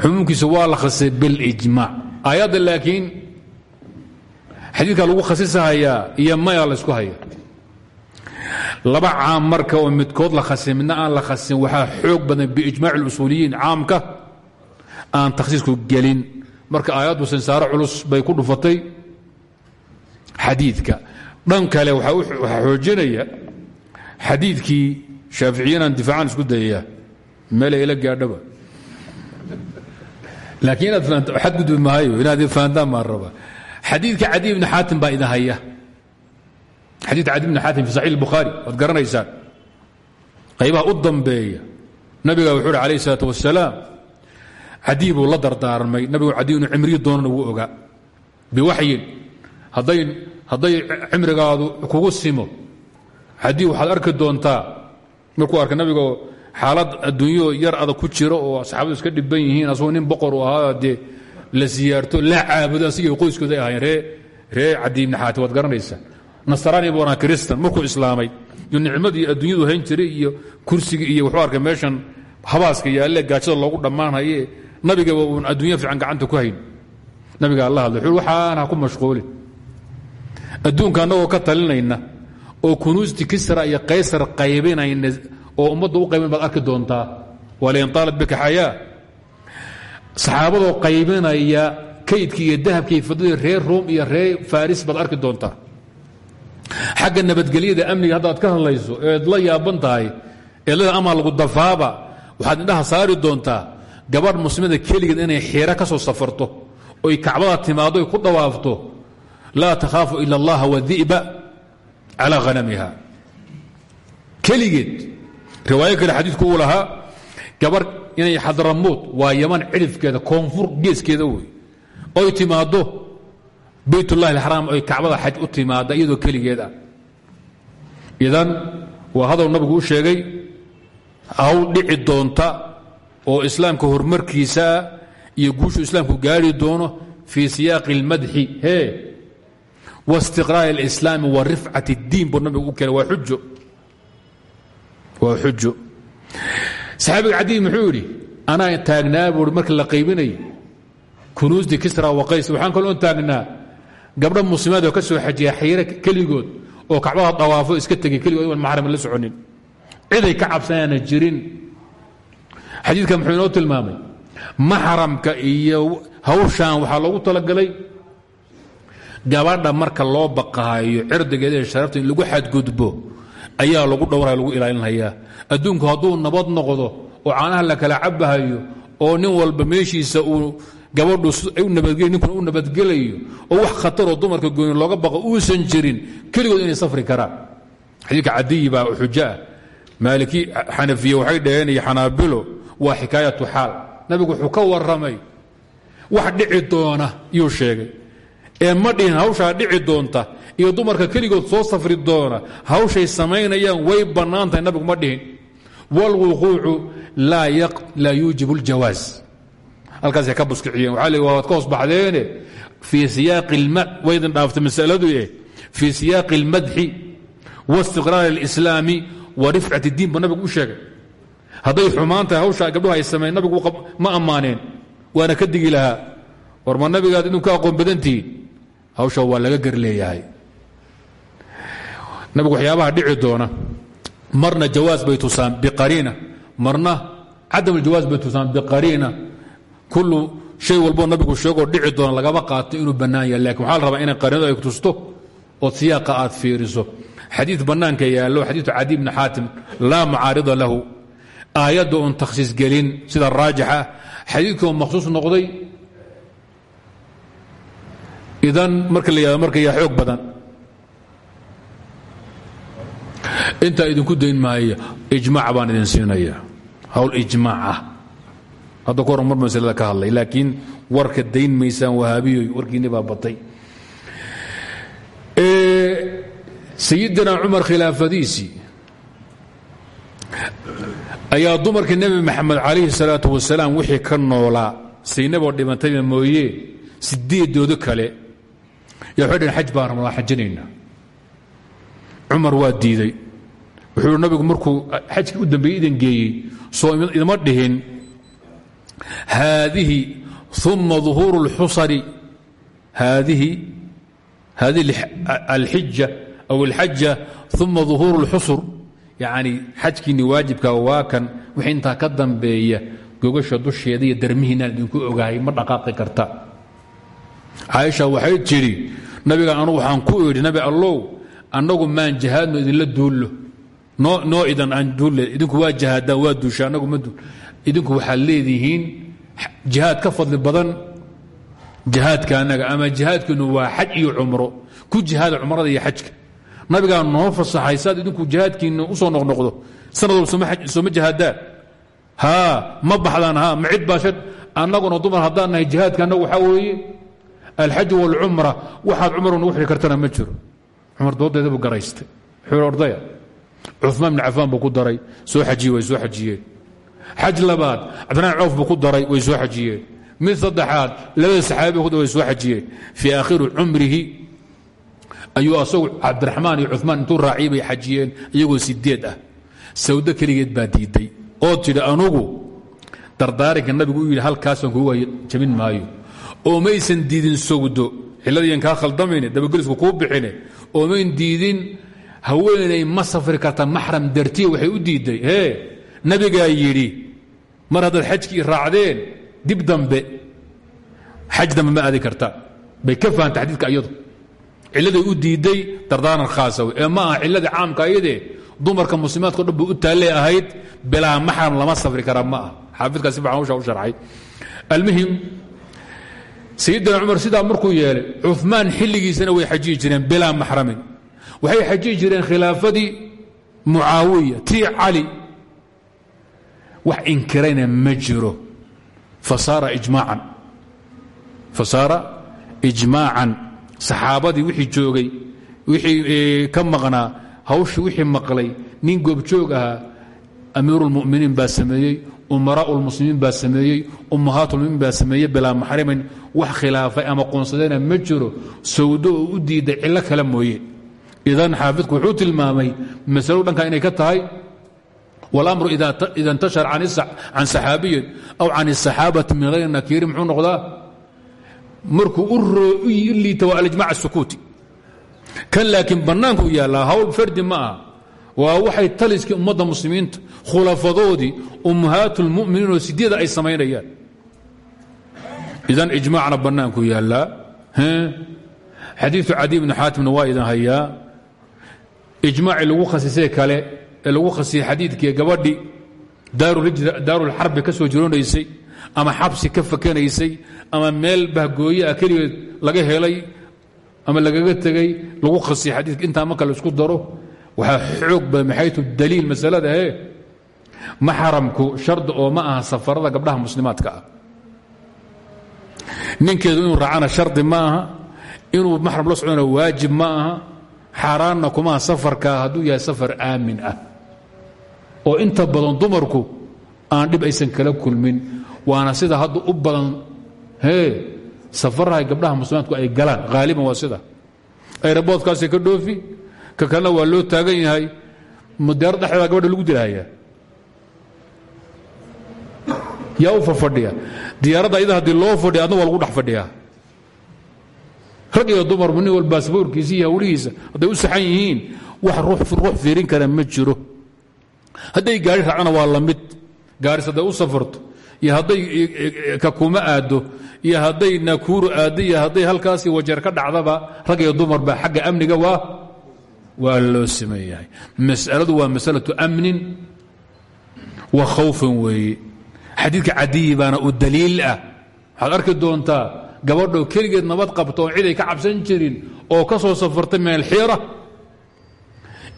Cumuumkiisa waa la khasisay bilijmaac aayadda laakiin xadiidka lagu khasisahayaa iyo maya laysku haya laba caam marka oo midkood la khasin aan la khasin waxaa xoog badan biijmaac اlusuuliyiin caamka aan takhsiisku gelin. Marka aayaddu sansaaro culus bay ku dhufatay xadiidka. Dhan kale waxaa xoojinaya xadiidkii shaaficiyiinaan difaacan isku dayaya meela ila gaadhaba. Laakiin inaad fahanto xadgudbi maayo inaad fahantaan raba xadiidka cadi ibni xaatim baa idin haya xadiidka cadi ibni xaatim fi saxiix الbukhaari waad garanaysaan qaybaha u dambeeya nabiga wuxuu uhi alayh الsalaat wasalaam cadii buu la dardaarmay nabigu cadi inuu cimriyi doonana wuu ogaa biwaxyin hadday hadday cimrigaadu kugu simo cadii waxaad arki doontaa markuu arka nabigoo xaalad adduunyo yar adag ku jiro oo saxaabadu iska dhiban yihiin asagoo nin boqor u ahaa dee la siyaarto la caabudo asigii qoyskooda ay ahaayeen. Ree ree cadi ibni xaatim waad garanaysaa. Nasraani buu kristan markuu islaamay iyo nicmadii adduunyadu hayn jiray iyo kursigii iyo wuxuu arkay meeshan habaaska yaalle gaajada loogu dhammaanhaye nabigaba uun adduunya fiican gacanta ku hayn. Nabiga alla hadlay wuxuu waxaan ku mashquulin. Adduunka annagoo ka talinayna oo kunuusti kisra iyo qaysar qaybinayna oo ummadda u qaybin baad arki doontaa walain taalat bika xayaa saxaabadoo qaybinaya kaydkii iyo dahabkii fadadii reer ruum iyo reer faris baad arki doontaa xagga nabadgelyada amniga haddaad ka hadlayso eed la yaaban tahay eedlada amaa lagu dafaaba waxaad indhaha saari doontaa gabadh muslimada keligeed inay xiiro ka soo safarto oy kacbada timaado ku dhawaafto laa takhaafu ila allaha wadi'ba calaa hanamiha keligeed riwaayo kale xadiidku uu lahaa inay xadramuud waa yaman cidhifkeeda koonfur geeskeeda wey oy timaaddo baytullahi alxaraam oy kacbada xaj u timaadda iyadoo keligeed ah idan waa hadal nabigu u sheegay hawl dhici doonta oo islaamka horumarkiisaa iyo guushu islaamku gaari doono fii siyaaqi اlmadxi he wاstiqraaءi اlislaami wa rifcat اddiin buu nabigu u keenay waa xujo waa xujo saxaabiga cadiy muxuu yidhi anaa taagnaa buui marka la qaybinay kunuusdi kisra waqays waxaan kaloo taagnaa gabdha muslimaad oo ka soo xajiya xayre keligood oo kacbada dawaafo iska tegay keligood iwan maxram la soconin. Ciday ka cabsanaana jirin. Xadiidka muxuu inoo tilmaamay maxramka iyo hawshan waxaa loogu talagalay gabadha marka loo baqaayo cirdigeeda ee sharafta in lagu xadgudbo ayaa lagu dhowraya lagu ilaalinhayaa. Adduunku hadduu nabad noqdo oo caanaha la kala cabahayo oo nin walba meeshiisa uu gabadhu ninkuna u nabadgelayo oo wax khataroo dumarka gooyin looga baqo uusan jirin keligood inay safri karaan. Xadiidka cadiyi baa xujaah maaliki xanafiye waxay dhaheen iyo xanaabilo waa xikaayatu xaal. Nabigu wuxuu ka warramay wax dhici doona yuu sheegay. Ee ma dhihin hawshaa dhici doonta iyo dumarka keligood soo safri doona hawshay samaynayaan way bannaan tahay nabigu ma dhihin wاlwuquucu laa yuujib اljawaaz halkaasay ka buskiciyeen waa l waad ka hoos baxdeene fii siyaaqi waydin dhaaftay masaladu eh fii siyaaqi اlmadxi wاstiqraar اlislaami wa rifcat اdiin buu nabigu u sheegay hadday xumaan tahay hawsha gabdhuhu ay sameyn nabigu ma ammaaneen waana ka digi lahaa war ma nabigaad idinku ka aqoon badantihiin hawsha waa laga gar leeyahay nabigu waxyaabaha dhici doona. Marna jawaas bay tusaan biqariina. Marna cadam aljawaas bay tusaan biqariina. Kullu shay walboo nabigu sheegoo dhici doona lagama qaato inuu bannaan yahay laakiin la rabaa inay qariinadu ay tusto ood siyaaqa aad fiiriso. Xadiid bannaanka yaallo xadiidu cadi bni xaatim laa mucaarida lahu. Aayadda oon takhsiis gelin sida raajixa. Xadiidkii oo makhsuus noqday idan marka la yihahdo marka yaa xoog badan intaa idinku dayn maaya ijmaac baan idin siinaya hawl ijmaac ah. Hadda mar maslada ka hadlay laakiin warka dayn maysaan wahaabiyoy warkiinni baa batay. Sayidina cumar khilaafadiisii ayaa dumarkii nebi maxamed calayhi salaatu wasalaam wixii ka noolaa saynaboo dhimantayba mooye sideedoodo kale. Yaa waxay dhaheen xaj baan waa diiday wuxuu nabigu markuu xajkii u dambeeyey idan geeyey soo idama dhihin haadihi uma uhuuru اlxusari haadihi haadihi alxija aw alxaja uma uhuuru اlxusur yacni xajkiinni waajibka waa kan wixii intaa ka dambeeya gogasha dusheeda iyo darmihiinaan idinku ogahay ma dhaqaaqi karta. Caaisha waxay tidhi nabiga anugu waxaan ku idhi nabi allow annagu maan jihaadno idinla duullo noo idan aan duulle idinku waa jahaadaan waa duusha ma duul. Idinku waxaad leedihiin jihaad ka fadli badan jihaadka annaga ama jihaadkiinu waa xaj iyo cumro. Ku jihaada cumrada iyo xajka. Nabigaa noo fasaxay saad idinku jihaadkiina u soo noqnoqdo sanadoo sooma jihaadaan haa ma baxdaan haa ma cid baashad annaguna dumar haddaan nahay jihaadka annagu waxaa weeye alxaj wاlcumra waxaad cumar nagu xiri kartana ma jiro. Cumar doodeeda buu garaystay. Wuxuu ordaya cumaan bn cafaan buu ku daray soo xajiye way soo xajiyeen. Xaj labaad cabdiraxmaan coof buu ku daray way soo xajiyeen. Mid saddexaad labada saxaabi way soo xajiyeen. Fii aakhiri cumrihi ayuu asagu cabdiraxmaan iyo cumaan intuu raaciyay bay xajiyeen iyagoo sideed ah. Sawdo keligeed baa diiday oo tidhi anugu dardaarinka nabigu u yidhi halkaasaan kuuga jabin maayo. Oo maysan diidin sawdo ciladiian khaldamayne dabagelisku kuu bixine. Oo mayn diidin haweenay ma safri karta maxram dartiya waxay u diidday hee nabigaa yidhi mar haddaad xajkii raacdeen dib dambe xaj dambe ma aadi karta. Bay ka fahanta xadiidka iyadu. Cilladay u diidday dardaaran khaasa wey ee ma aha cilladii caamka ayadee dumarka muslimaadko dhan bu u taallee ahayd bilaa maxram lama safri kara ma ah xaafidkaa si fiican hawshaa u sharxay. Almuhim sayidina cumar sidaa markuu yeelay cumaan xilligiisana way xajiyi jireen bilaa maxramin waxay xajiyi jireen khilaafadii mucaawiya tii cali wax inkirayna ma jiro. Fasaara ijmaacan. Fasaara ijmaacan. Wixii joogay wixii ka maqnaa hawshii wixii maqlay nin goobjoog ahaa amiiruulmuminiin baa sameeyey umaraau lmuslimiin baa sameeyey ummahaatulmuminiin baa sameeyey bilaa maxrimin wax khilaafay ama qoonsadayna ma sawdo u diiday cillo kale mooye idan xaafidku wuxuu tilmaamay masalo dhankaa inay ka tahay wاlamru ida اntashar can saxaabiyin aw can الsaxaabati min hayri nakiiri muxuu noqdaa markuu u liita waa alijmac الsukuuti kan laakiin bannaanku yaallaa hawl fardi ma aha waa waxay taliskii ummadda muslimiinta khulafadoodii ummahaat اlmuminiin oo sideeda ay samaynayaan idan ijmacna bannaanku yaallaa xadiiu cadi bni xaatimna waa idan hayaa ijmaacii lagu khasisay kale ee lagu khasiyey xadiidkii gabadhi daarulxarbi ka soo jiroonaysay ama xabsi ka fakanaysay ama meel bahgooye ah keligeed laga helay ama lagaga tegey lagu khasiyey xadiidka intaa marka la isku daro waxaa xoog badan maxaytu daliil masalada he maxramku shardi oo ma aha safarada gabdhaha muslimaadka ah. Ninkeedu inuu raacana shardi ma aha inuu maxram la socdona waajib ma aha xaaraanna kumaha safarka hadduu yahay safar aamin ah. oo inta badan dumarku aan dhib aysan kala kulmin waana sida hadda u badan hee safaraha gabdhaha muslimaadku ay galaan haaliban waa sida. Ayraboodkaasay ka dhoofi ka kalena waa loo taagan yahay mudeero dhexdeeda gabadha lagu dilahaya yaa u fafadhiya. Diyaaradda ayada haddii loo fadhiya adna waa lagu dhex fadhiyaa rag iyo dumarbu nin wal baasboorkiisa iyo hawlihiisa hadday u saxan yihiin wax ruux fiirin kara ma jiro. Hadday gaari raacdana waa la mid. Gaaris hadday u safarto iyo hadday kakuma aaddo iyo hadday nakuuru aaddo iyo hadday halkaasi wajeer ka dhacdaba rag iyo dumarba xagga amniga waa waa loo siman yahay masaladu waa masalatu amnin wa khawfin weeye. Xadiidka cadiyi baana u daliil ah. Waxaad arki doontaa gabadhoo keligeed nabad qabta oo ciday ka cabsan jirin oo ka soo safartay min alxiira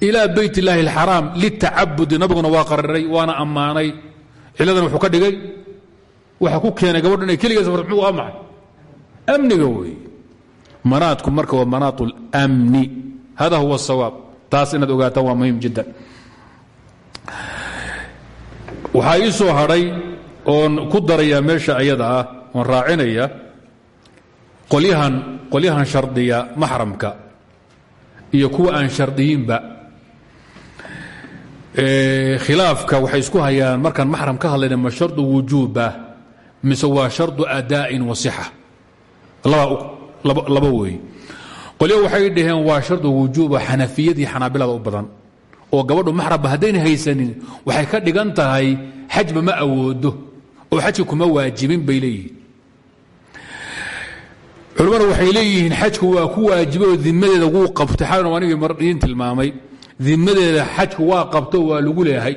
ilaa bayt illaahi alxaraam litacabudi nabiguna waa qariray waana ammaanay. Ciladan wuxuu ka dhigay. Waxa ku keenay gabadho inay keligee safarta muxuu aa maxay amniga weeye. Marka waa manaatu اlamni hada huwa asawaab taas inaad ogaataan waa muhiim jiddan. Waxaa ii soo hadhay oon ku darayaa meesha ayada ah raacinaya qolyahan shardiya maxramka iyo kuwa aan shardiyiinba. Khilaafka waxay isku hayaan markaan maxram hadlayna ma shardu wujuuba mise waa shardu adaa'in wa sixa? Laba weeye qolyo waxay dhaheen waa shardu wujuuba xanafiyadii xanaabilada u badan. Oo gabadhu maxramba haddayna haysanin waxay ka dhigan tahay xajba ma awoodo oo xajka kuma waajibin bay leeyihiin culimmadu waxay leeyihiin xajku waa ku waajibay oo dimadeeda wuu qabtay. Xalna anigii mar idiin tilmaamay dimadeeda xajku waa qabto waa lagu leeyahay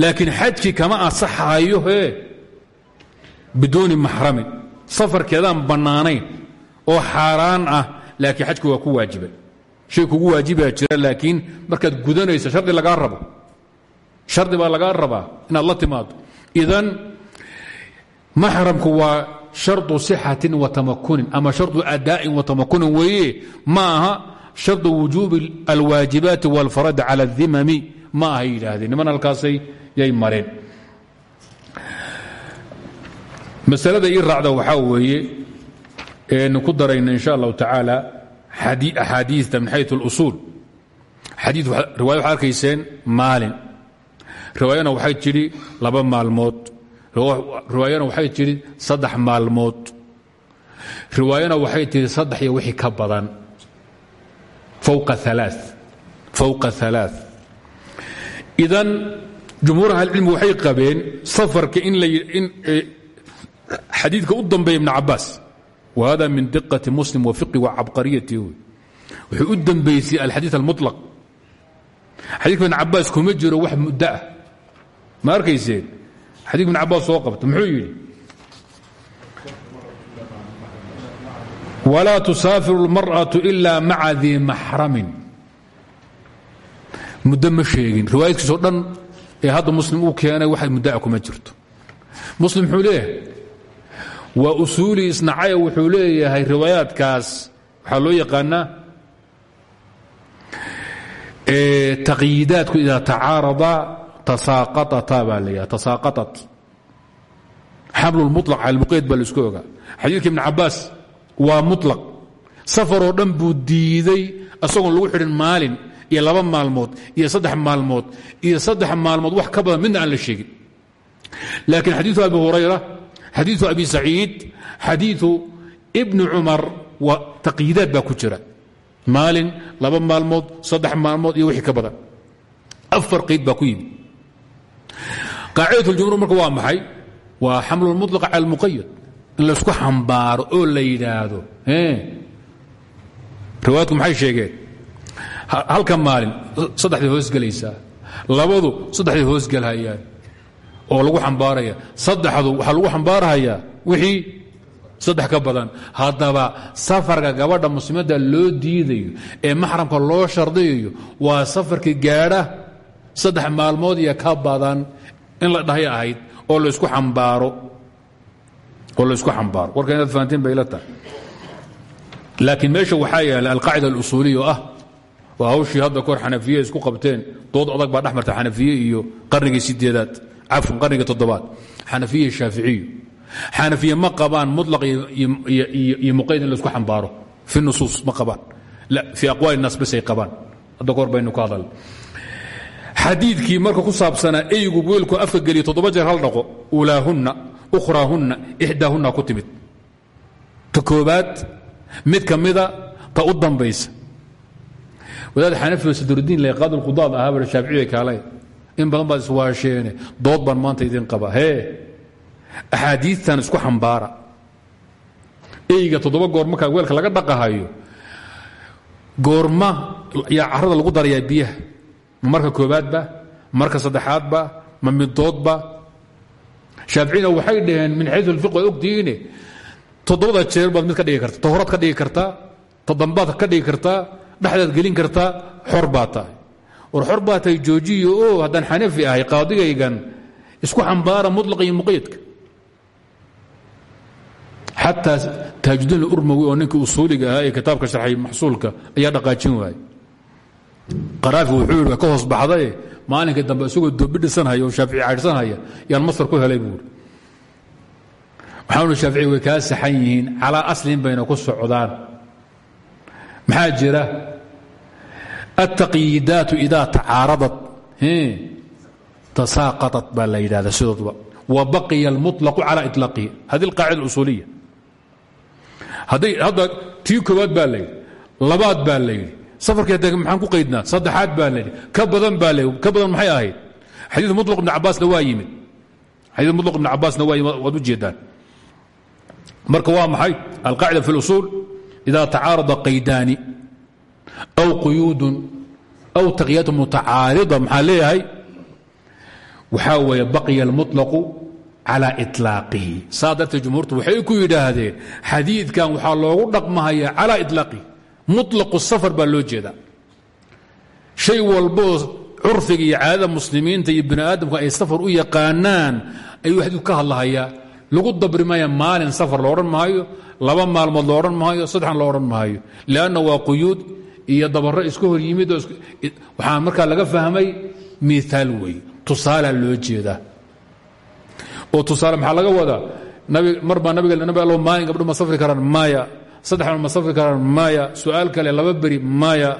laakiin xajkii kama asaxayo ee biduuni maxramin safarkeedaan bannaanayn oo xaaraan ah laakiin xajku waa ku waajibay. Shay kugu waajibaa jira laakiin markaad gudanayso shardi lagaa rabo. Shardi baa lagaa rabaa inaad la timaado idan maxramku waa shardu sixatin wa tamakunin ama shardu adaa'in wa tamakunin weeye ma aha shardu wujuubi alwaajibaati walfarad cala اdimami ma aha yidhaahdeen. Niman halkaasay yay mareen. Masalada ii raacda waxaa weeye eenu ku darayna in sha allahu tacaala axaadiita min xayu اlusuul riwaya waxad arkayseen maalin. Riwaayana waxay tidhi laba maalmood riwaayana waxay tidhi saddex maalmood. Riwaayana waxay tidhi saddex iyo wixii ka badan. Fowqa aa idan jumhuur ahlicilmi waxay qabeen safarka in xadiidka u dambeeya ibn cabaas. Whada min diqati muslim wa fiqi wa cabqariyati. Wuxuu u dembaysay alxadiid almuطlaq xadidka ibn cabaas kuma jiro wax muddo ah. Ma arkayseen xadidka ibn cabaas soo qabta muxuu yidhi walaa tusaafiru اlmarأaة ila maca dii maxramin muddo ma sheegin riwaayadkiisoo dhan ee hadda muslim uu keenay wax muddaa kuma jirto muslim muxuu leeyahay waa usuuli isnacaya wuxuu leeyahay riwaayaadkaas waxaa loo yaqaanaa taqyiidaadku idaa tacaarada tasaaqaطata baa la yidhaha tasaaqaطat xamlu lmuطlaq cala lmuqeyd baa laisku ogaa xadiidka ibn cabaas waa muطlaq safaroo dhan buu diiday asagoon lagu xidhin maalin iyo laba maalmood iyo saddex maalmood iyo saddex maalmood wax ka badan midna aan la sheegin laakiin xadiiu abi hurayra xadiiu abi saciid xadiiu ibni cumar waa taqyiidaad baa ku jira maalin laba maalmood saddex maalmood iyo wixii ka badan afar qayd baa ku yimid qaacidatjumhuur marka waa maxay? Waa xamlu mulaq cala almuqayad in laysku xambaaro oo la yidhaahdo. Riwaayadku maxay sheegeen? Halka maalin saddexday hoosgelaysaa labadu saddexday hoosgelhayaan oo lagu xambaaraya. Saddexdu waxaa lagu xambaarahayaa wixii saddex ka badan. Hadaba safarka gabadha muslimada loo diidayo ee maxramka loo shardiyayo waa safarka gaadha saddex maalmood iyo ka badan in la dhahay ahayd oo laysku ambaaro oo laysku xambaaro. Warka inaad fahantiin bay la tahay. Laakiin meesha waxaa yaalla alqaacida alusuuliya oo ah waa hawshii hadda kahor xanafiye isku qabteen dood adag baa dhex marta xanafiye iyo qarnigii sideedaad cafwan qarnigii toddobaad. Xanafiye shaaficiyu xanafiye ma qabaan mulaq iyo muqayd in la isku xambaaro. Fi nusuus ma qabaan. Fii aqwaali naas basay qabaan. Hadda kahor baynu ka hadal xadiidkii marka ku saabsanaa eygu weelku afka geliya toddoba jeer hal dhaqo ulaahunna ukhraahunna ixdaahunna ku timid. Ta mid ka ta u dambaysa. Wadaad xanafi sadrudiin le qaadi qudaad ahaa ba shaaficiya kaalay in badan baad iswaasheene dood baan maanta idin qaba. Hee axaadiistan isku xambaara. Eyga toddoba goor markaa weelka laga dhaqahayo goorma yaa carada lagu darayaa biyaha ma marka koobaadba marka saddexaadba ma midoodba shaaficina waxay dhaheen min xayu lfiq waa ogtihiine toddobada jeer baad mid ka dhigi karta ta horaad ka dhigi kartaa ta dambaad ka dhigi kartaa dhexdaad gelin kartaa xor baa tahay. Joojiyo o haddaan xanafi ahay qaadigaygan isku xambaara muطlaqa iyo muqayadka xataa taajudin urmawi oo ninkii usuuliga ahaa ee kitaabka sharxay maxsuulka ayaa dhaqaajin waayey qaraafi wuxuu yidhi ka hoos baxdaye maalinkii dambe isagoo doobi dhisanhaya oo shaafici caydhsanhaya yaan masar ku helay buuri waxaanu shaafici way kaa saxan yihiin calaa aslin bayna ku socdaan maxaa jira التaqyiidaat إida tacaaradat tasaaqaطat baa la yidhahda sidoodba وbaqiya الmuطلق calى iطlaaqihi hadi اlqaacida usuuliya hadda tii koowaad baa layidhi labaad baa la yidhi safarkii de maxaan ku qaydnaa saddexaad baa layidhi ka badan baa la ka badan maxay ahayd xadiiث muطlq ibn cabaasna waa yimid xadiiث muطlq ibn cabaasna waa yimid waad u jeedaan marka waa maxay alqaacida fi اlusuul إida tacaarada qaydaani aw quyuudun aw taqyiyaat mutacaarida maxaa leeyahay waxaa weeye baqiya almuطlaqu calى iطlaaqihi saa darteed jumhuurtu waxay ku yidhaahdeen xadiidkan waxaa loogu dhaqmahaya calى iطlaaqihi muطlaqu safar baa loo jeedaa. Shay walboo curfiga iyo caadada muslimiinta iyo bini aadamku ay safar u yaqaanaan ayuu xadiidku ka hadlahayaa. Lagu dabri maalin safar lo maayo laba maalmood lo maayo saddexan lo maayo. Lanna waa quyuud iyo dabaro iska hor yimid waxaa markaa laga fahmay miaal wey tusaalaa loo jeedaa. Oo tusaale maxaa laga wadaa? Mar baa nabi allo maalin gabdho ma karaan maya saddexan ma safri karaan maya su'aal kale laba beri maya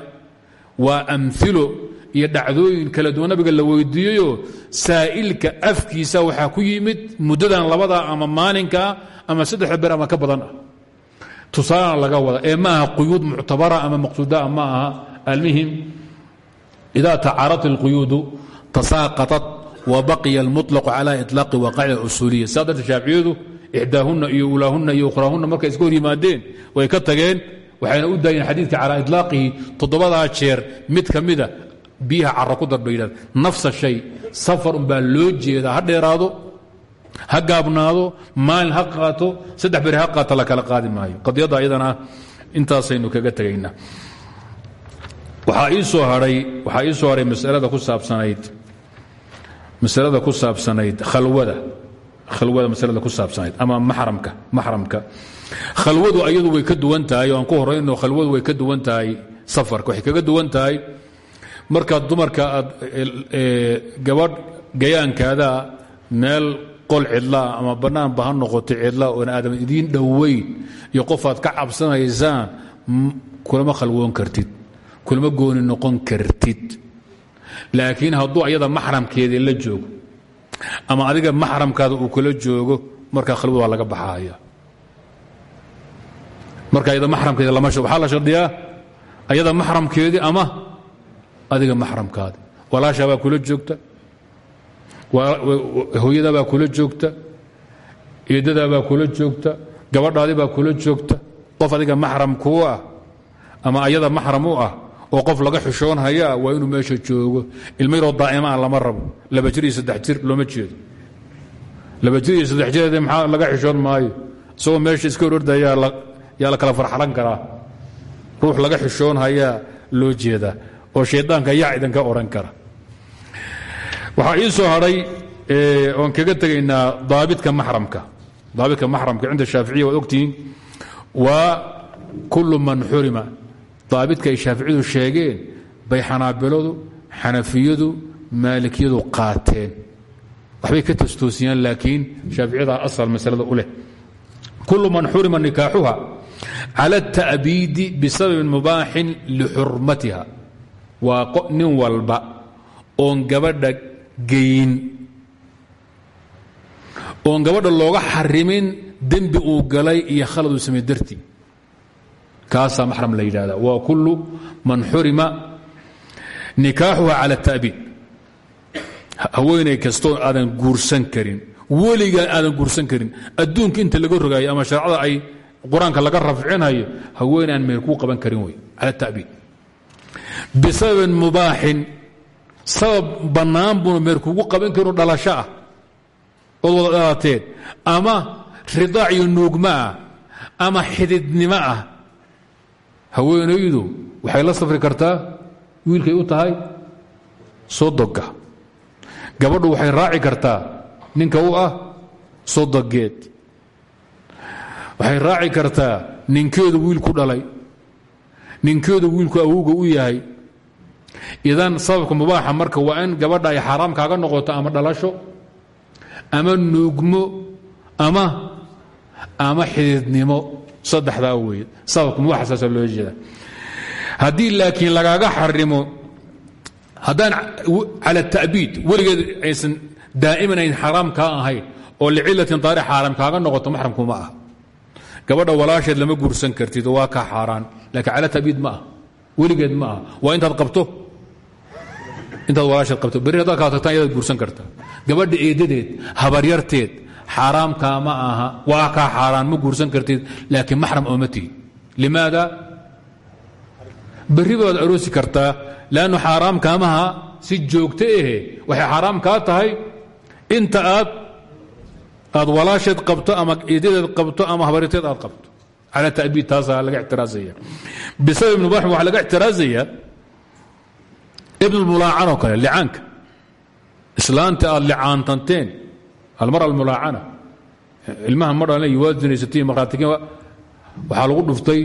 waa amilo iyo dhacdooyin kala duwan nabiga la weydiiyeyo saa'ilka afkiisa waxaa ku yimid muddadan labadaa ama maalinkaa ama saddexda ber ama ka badan ah tusaalana laga wada ee ma aha quyuud muctabara ama maqsuudaa ma aha almuhim ida tacaaradat اlquyuudu tasaaqaطat wabaqiya اlmuطlaqu calى iطlaaqi waqaacida usuuliya saa dartee shaaficiyadu ixdaahunna iyo ulaahunna iyo ukhraahunna markay iska yimaadeen way ka tageen waxayna u daayeen xadiidka calaa iطlaaqihi toddobadaa jeer mid ka mida biyaha cara nafsa shay safar umbaa loo jeedaa ha ha gaabnaado maalin ha saddex beri ha la kala qaadi maayo qadiyadda intaasaynu kaga tegaynaa waxaa ii soo hahay waxaa ii masalada ku saabsanayd masalada ku saabsanayd khalwada khalwada masalada ku saabsanayd ama maxramka maxramka. Khalwadu ayadu way ka duwan tahay aan ku horayno khalwadu way ka duwan tahay safarka waxay kaga duwan tahay. Markaad dumarka aad gabadh gayaankaada meel qol cidlaa ama bannaanba ha noqoto cidlaa oon aadam idiin dhoweyn iyo qofaad ka cabsanaysaan kulama khalwoon kartid kulama gooni noqon kartid. Laakiin hadduu ayada maxramkeedii la joogo ama adiga maxramkaada uu kula joogo markaa khalwad waa laga baxaaya. Marka ayada maxramkeedi lama waxaa la shardiyaa ayada maxramkeedii ama adiga maxramkaadi. Walaashaabaa kula joogta hooyadaabaa kula joogta eedadaabaa kula joogta gabadhaadibaa kula joogta. Qof adiga maxram kuu ah ama ayada maxram u ah oo qof laga xishoon hayaa waa inuu meesha joogo. Ilmo yaroo daa'ima ah lama rabo. Laba jir iyo saddex jir looma jeedo. Laba jir iyo saddex jireede maxaa laga xishoon maayo? Isagoo meesha iska orordayaa yaa la kala farxalan karaa. Ruux laga xishoon hayaa loo jeedaa oo shaydaanka yaa idinka odhan kara. Waxaa ii soo hadhay oon kaga tegaynaa daabidka maxramka. Daabidka maxramka cinda shaaficiya waad ogtihiin. Waa kullu man xurima daabidka ay shaaficiyadu sheegeen bay xanaabiladu xanafiyadu maalikiyadu qaateen. Waxbay ka tostoosiyaan laakiin shaaficiyada asal masalada u leh. Kullu man xurima nikaaxuha cala الta'biidi bisababin mubaaxin lixurmatiha waa nin walba oon gabadha geyin oon gabadha looga xarimin dembi uu galay iyo khaladuu samey darti kaasaa maxram la yidhahda waa kullu man xurima nikaaxuha cala ataabiid haweenay kasto aadan guursan karin weligaan aadan guursan karin adduunka inta laga rogaayo ama sharecada ay quraanka laga rafcinayo haweenaan meel kuu qaban karin wey cala ataabiid bisababin mubaaxin sabab bannaan buuna meel kugu qaban karin oo dhalasho ah ood wada dhalateen ama ridaac iyo nuugma ah, ama xididnimo ah haweenaydu waxay la safri kartaa? Wiilkay u tahay? Sodoga gabadhu waxay raaci kartaa ninka u ah sodogeed waxay raaci kartaa ninkeedu wiil ku dhalay. Ninkeedu wiilku awowga u yahay. Idan sababka mubaaxa marka waa in gabadha ay xaaraam kaaga noqoto ama dhalasho ama nuugmo ama ama xididnimo saddexdaa weeye sababka mubaaxa saasa loo jeeda. Haddii laakiin lagaaga xarimo haddaan cala ta'biid weligeed aysan daa'iman ayn xaaraam kaa ahayn oo licilatin daari xaaraam kaaga noqoto maxramkuma ah gabadha walaasheed lama guursan kartid oo waa kaa xaaraan laakiin cala ta'biid ma ah weligeed ma ah waa intaad qabto. Intaad walaasheed qabto. Berri haddaad kaa tagtaan iyadaad guursan kartaa. Gabadha eedadeed habaryarteed xaaraamkaa ma aha. Waa kaa xaaraan ma guursan kartid laakiin maxram ooma tihid limaada? Berri baad aroosi kartaa lannu xaaraam kaamaha si joogto ahe waxay xaaraam kaa tahay. Inta aad aad walaasheed qabto ama eedadeed qabto ama habaryarteed aad qabto. Cala ta'biid taasaa laga ictiraazaya bisabab ibn waxaa laga ictiraazaya ibn mulaacan oo kale licaanka. Islaanta aad licaantanteen almara almulaacana. Ilmaha ma dhalan waa zinaysatiin markhaatikiin waxaa lagu dhuftay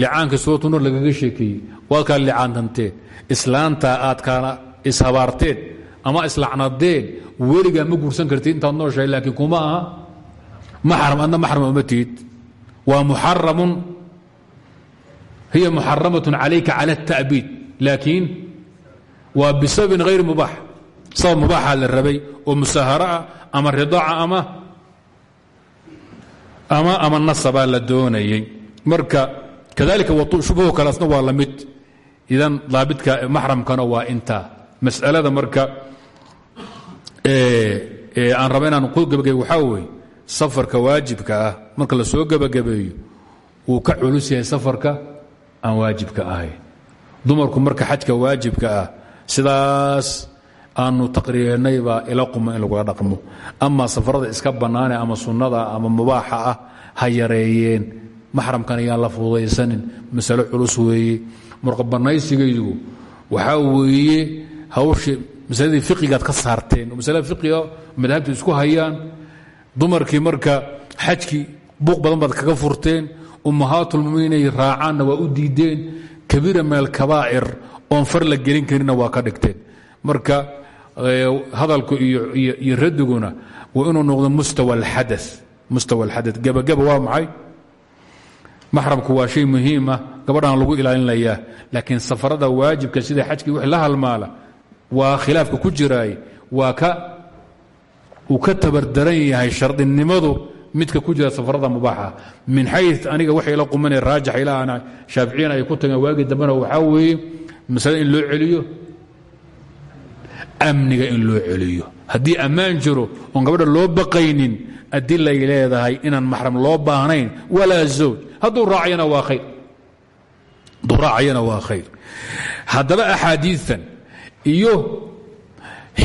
licaanka suuratu nur lagaga sheekeeyey. Waad kala licaantanteen islaanta aad kala ishabaarteen ama islacnadeen weligaa ma guursan kartid intaad nooshahay laakiin kuma aha maxram adna maxram uma tihid. Waa muxaramun hiya muxaramatun calayka cala الta'biid laakiin waa bisababin hayr mubaax sabab mubaaxaa la rabay oo musaharo ah ama ridaaca ama ama ama nasabaa la doonayey marka kadalika shubho kaleasna waa la mid. Idan daabidka maxramkana waa intaa mas'alada marka aan raba inaan ku gebagabeyo waxaa weeye safarka waajibka ah. Marka la soo gebagabeeyo wuu ka culus yahay safarka aan waajibka ahayn dumarku marka xajka waajibka ah sidaas aanu taqriirnay baa ila quma in lagula dhaqmo. Ama safarada iska bannaane ama sunnada ama mubaaxa ah ha yareeyeen. Maxramkan ayaan la fududaysanin. Masalo culus weeye. Murqabanaysigaygu waxaa weeye hawshii masaladii fiqigaad ka saarteen. Oo masalada fiqiga madhabta isku hayaan. Dumarkii marka xajkii buuq badan baad kaga furteen. Ummahaatulmuminiinay raacaanna waa u diideen. Kabiira min alkabaa'ir oon far la gelin karinna waa ka dhigteen. Marka hadalku iyo radiguna waa inuu noqdo mustawa alxada mustawa alxada gebagaba waa maxay? Maxramku waa shay muhiima gabadhaan lagu ilaalinayaa laakiin safarada waajibka sida xajkii wix la halmaala waa khilaafka ku jiraay. Waa ka uu ka tabardaran yahay shardinimadu. Midka ku jira safarada mubaaxa. Min xay aniga waxay la qumanay raajax ilaahana shaaficiyana ay ku tageen waagii dambena waxaa weeye masalada in loo celiyo amniga in loo celiyo. Haddii ammaan jiro oon gabadha loo baqaynin adilay leedahay inaan maxram loo baahnayn walaa zawj. Hadduu raacayana waa khayr. Hadduu raacayana waa khayr. Haddaba axaadiitan iyo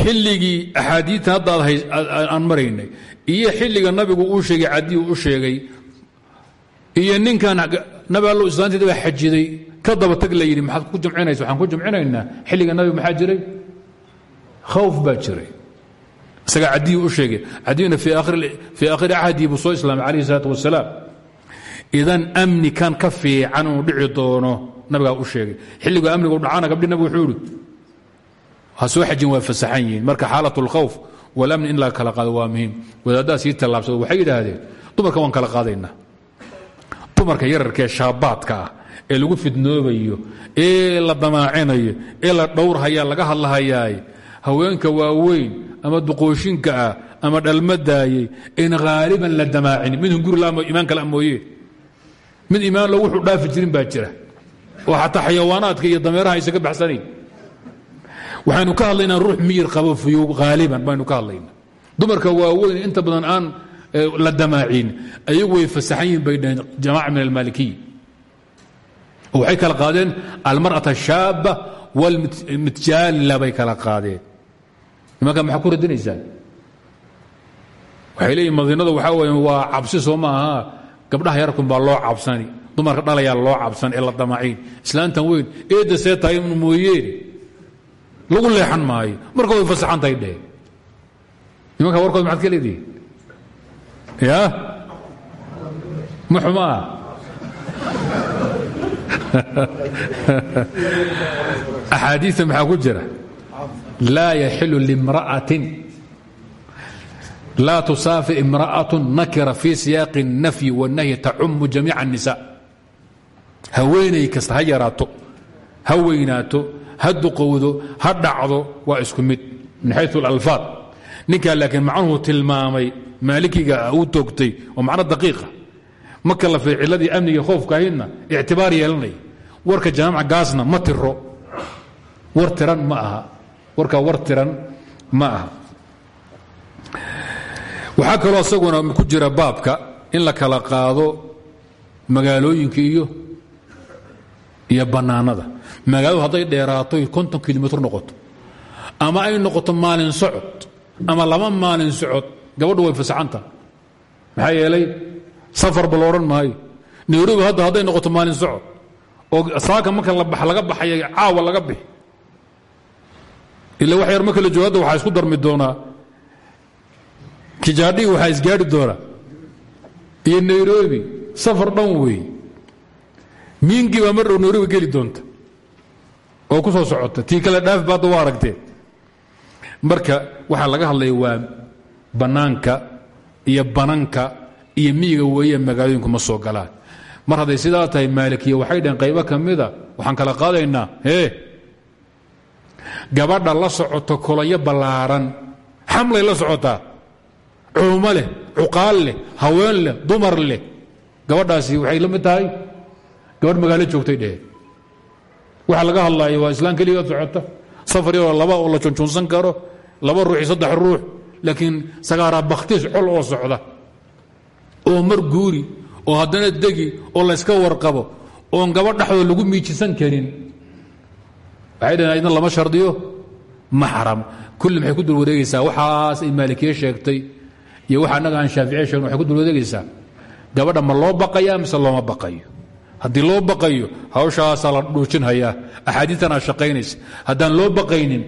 xilligii axaadiitan hadda aan maraynay iyo xilliga nabigu uu sheegay cadii u sheegay iyo ninkan nabi allo islaanteeda baa ka daba tag la yidhi maxaad ku jumcinaysa? Waxaan ku jumcinaynaa. Xilliga nabiga maxaa khawf baa jiray isagaa cadiyi u sheegay cadiyuna fii aakhiri cahdi buu soo islaamay calayhi salaat wasalaam idan amni kan ka fiican inuu dhici doono nabigaa u sheegay xilligu amnigu dhacana gabdhi nabig wuxuu ihi ha soo xajin waa fasaxan yihiin marka xaalat اlkhawf walamni in la kala qaado waa muhiim wadaaddaa sii tallaabsado waxay yidhaahdeen dumarka waan kala qaadaynaa dumarka yararkaee shaabaadka ah ee lagu fidnoobayo ee la damaacinayo ee la dhowrhayaa laga hadlahayaay haweenka waaweyn ama duqooshinka ah ama dhalmadaayey in haaliban la damaacin. Mid hunguri imaan kala mooye. Mid imaanlo wuxuu dhaafi jirin baa jira. Oo xataa xayawaanaadka iyo dameeraha aysan ka baxsanayn ka hadlaynaa ruux miyir qabo fiyow haaliban baynu ka hadlaynaa. Dumarka waaweyn inta badan aan la damaacin ayagu way fasaxan yihiin bay dhaheen jamaaca min almaalikiya oo waxay kala qaadeen almar'ata ashaaba walmitjaalla bay kala qaadeen nimanka maxaa ku radinaysaan waxay leeyihiin madiinada waxaa weya waa cabsi soo ma aha gabdhaha yarkun baa loo cabsani. Dumarka dhalayaa loo cabsan ee la damaciin. Islaantan weyn eedda see tahay mooyeen lagu leexan maayo. Marka way fasaxan tahay dheh nimanka warkood maxaad ka leedihin ya? Ma xumaa [laughs] axaadiia maxaa ku jira laa yaxilu limra'atin laa tusaafir imra'aة nakira fii siyaaqi الnafyi wالnahyi tacumu jamiica الnisa haweenay kasta ha yaraato ha weynaato ha duqowdo ha dhacdo waa isku mid min xayu اlalfaad ninkaa laakiin macnuhu tilmaamay maalikiga uu toogtay oo macno daqiiqa marka la fay ciladii amniga khoofka ahaydna ictibaar yeelanaya warka jaamaca gaasna ma tiro war tiran ma aha warkaa war tiran ma aha. Waxaa kaloo isaguna ku jira baabka in la kala qaado magaalooyinka iyo iyo bannaanada magaaladu hadday dheeraato konton kilomitr noqoto ama ay noqoto maalin socod ama laba maalin socod gabadhu way fasaxanta maxaa yeelay safarba lo odhan maayo. Nairobi hadda hadday noqoto maalin socod oo saaka marka laga baxaya caawa laga bixi ila wax yar marka la joogo hadda waxaa isku darmi doonaa. Kijaadhii waxaa isgaari doonaa. Iyo nairobi safar dhan wey miingii baa mar dhow nairobi geli doonta oo ku soo socota. Tii kale dhaaf ba hadda waa aragtee marka waxaa laga hadlaya waa bannaanka iyo bananka iyo miyiga weeye magaalooyinku ma soo galaan. Mar hadday sidaa tahay maalikiya waxay dhaheen qaybo ka mida waxaan kala qaadaynaa. Hee gabadha la socoto kolayo ballaaran. Xamlay la socotaa culumo leh cuqaal leh haween leh dumar leh. Gabadhaasi waxay la mid tahay. Gabadh magaalo joogtay dheheen waxa laga hadlaayo waa islaan keliga socota. Safar yaroo laba oo la junjunsan karo laba ruux saddex ruux. Laakiin sagaaraa bakhtiis col oo socda. Oo mar guuri oo haddana degi oo layska warqabo oon gabadh dhexdooda lagu miijisan karin waxay dhaheen idna lama shardiyo. Maxram kulli maxay ku dul wareegaysaa waxaas ay maalikiye sheegtay iyo waxa annaga aan shaaficiye sheegn waxay ku dul wareegaysaa gabadha ma loo baqaya mise looma baqayo? Haddii loo baqayo hawshaasaa la dhuujinhayaa. Axaadiitanaa shaqaynaysa. Haddaan loo baqaynin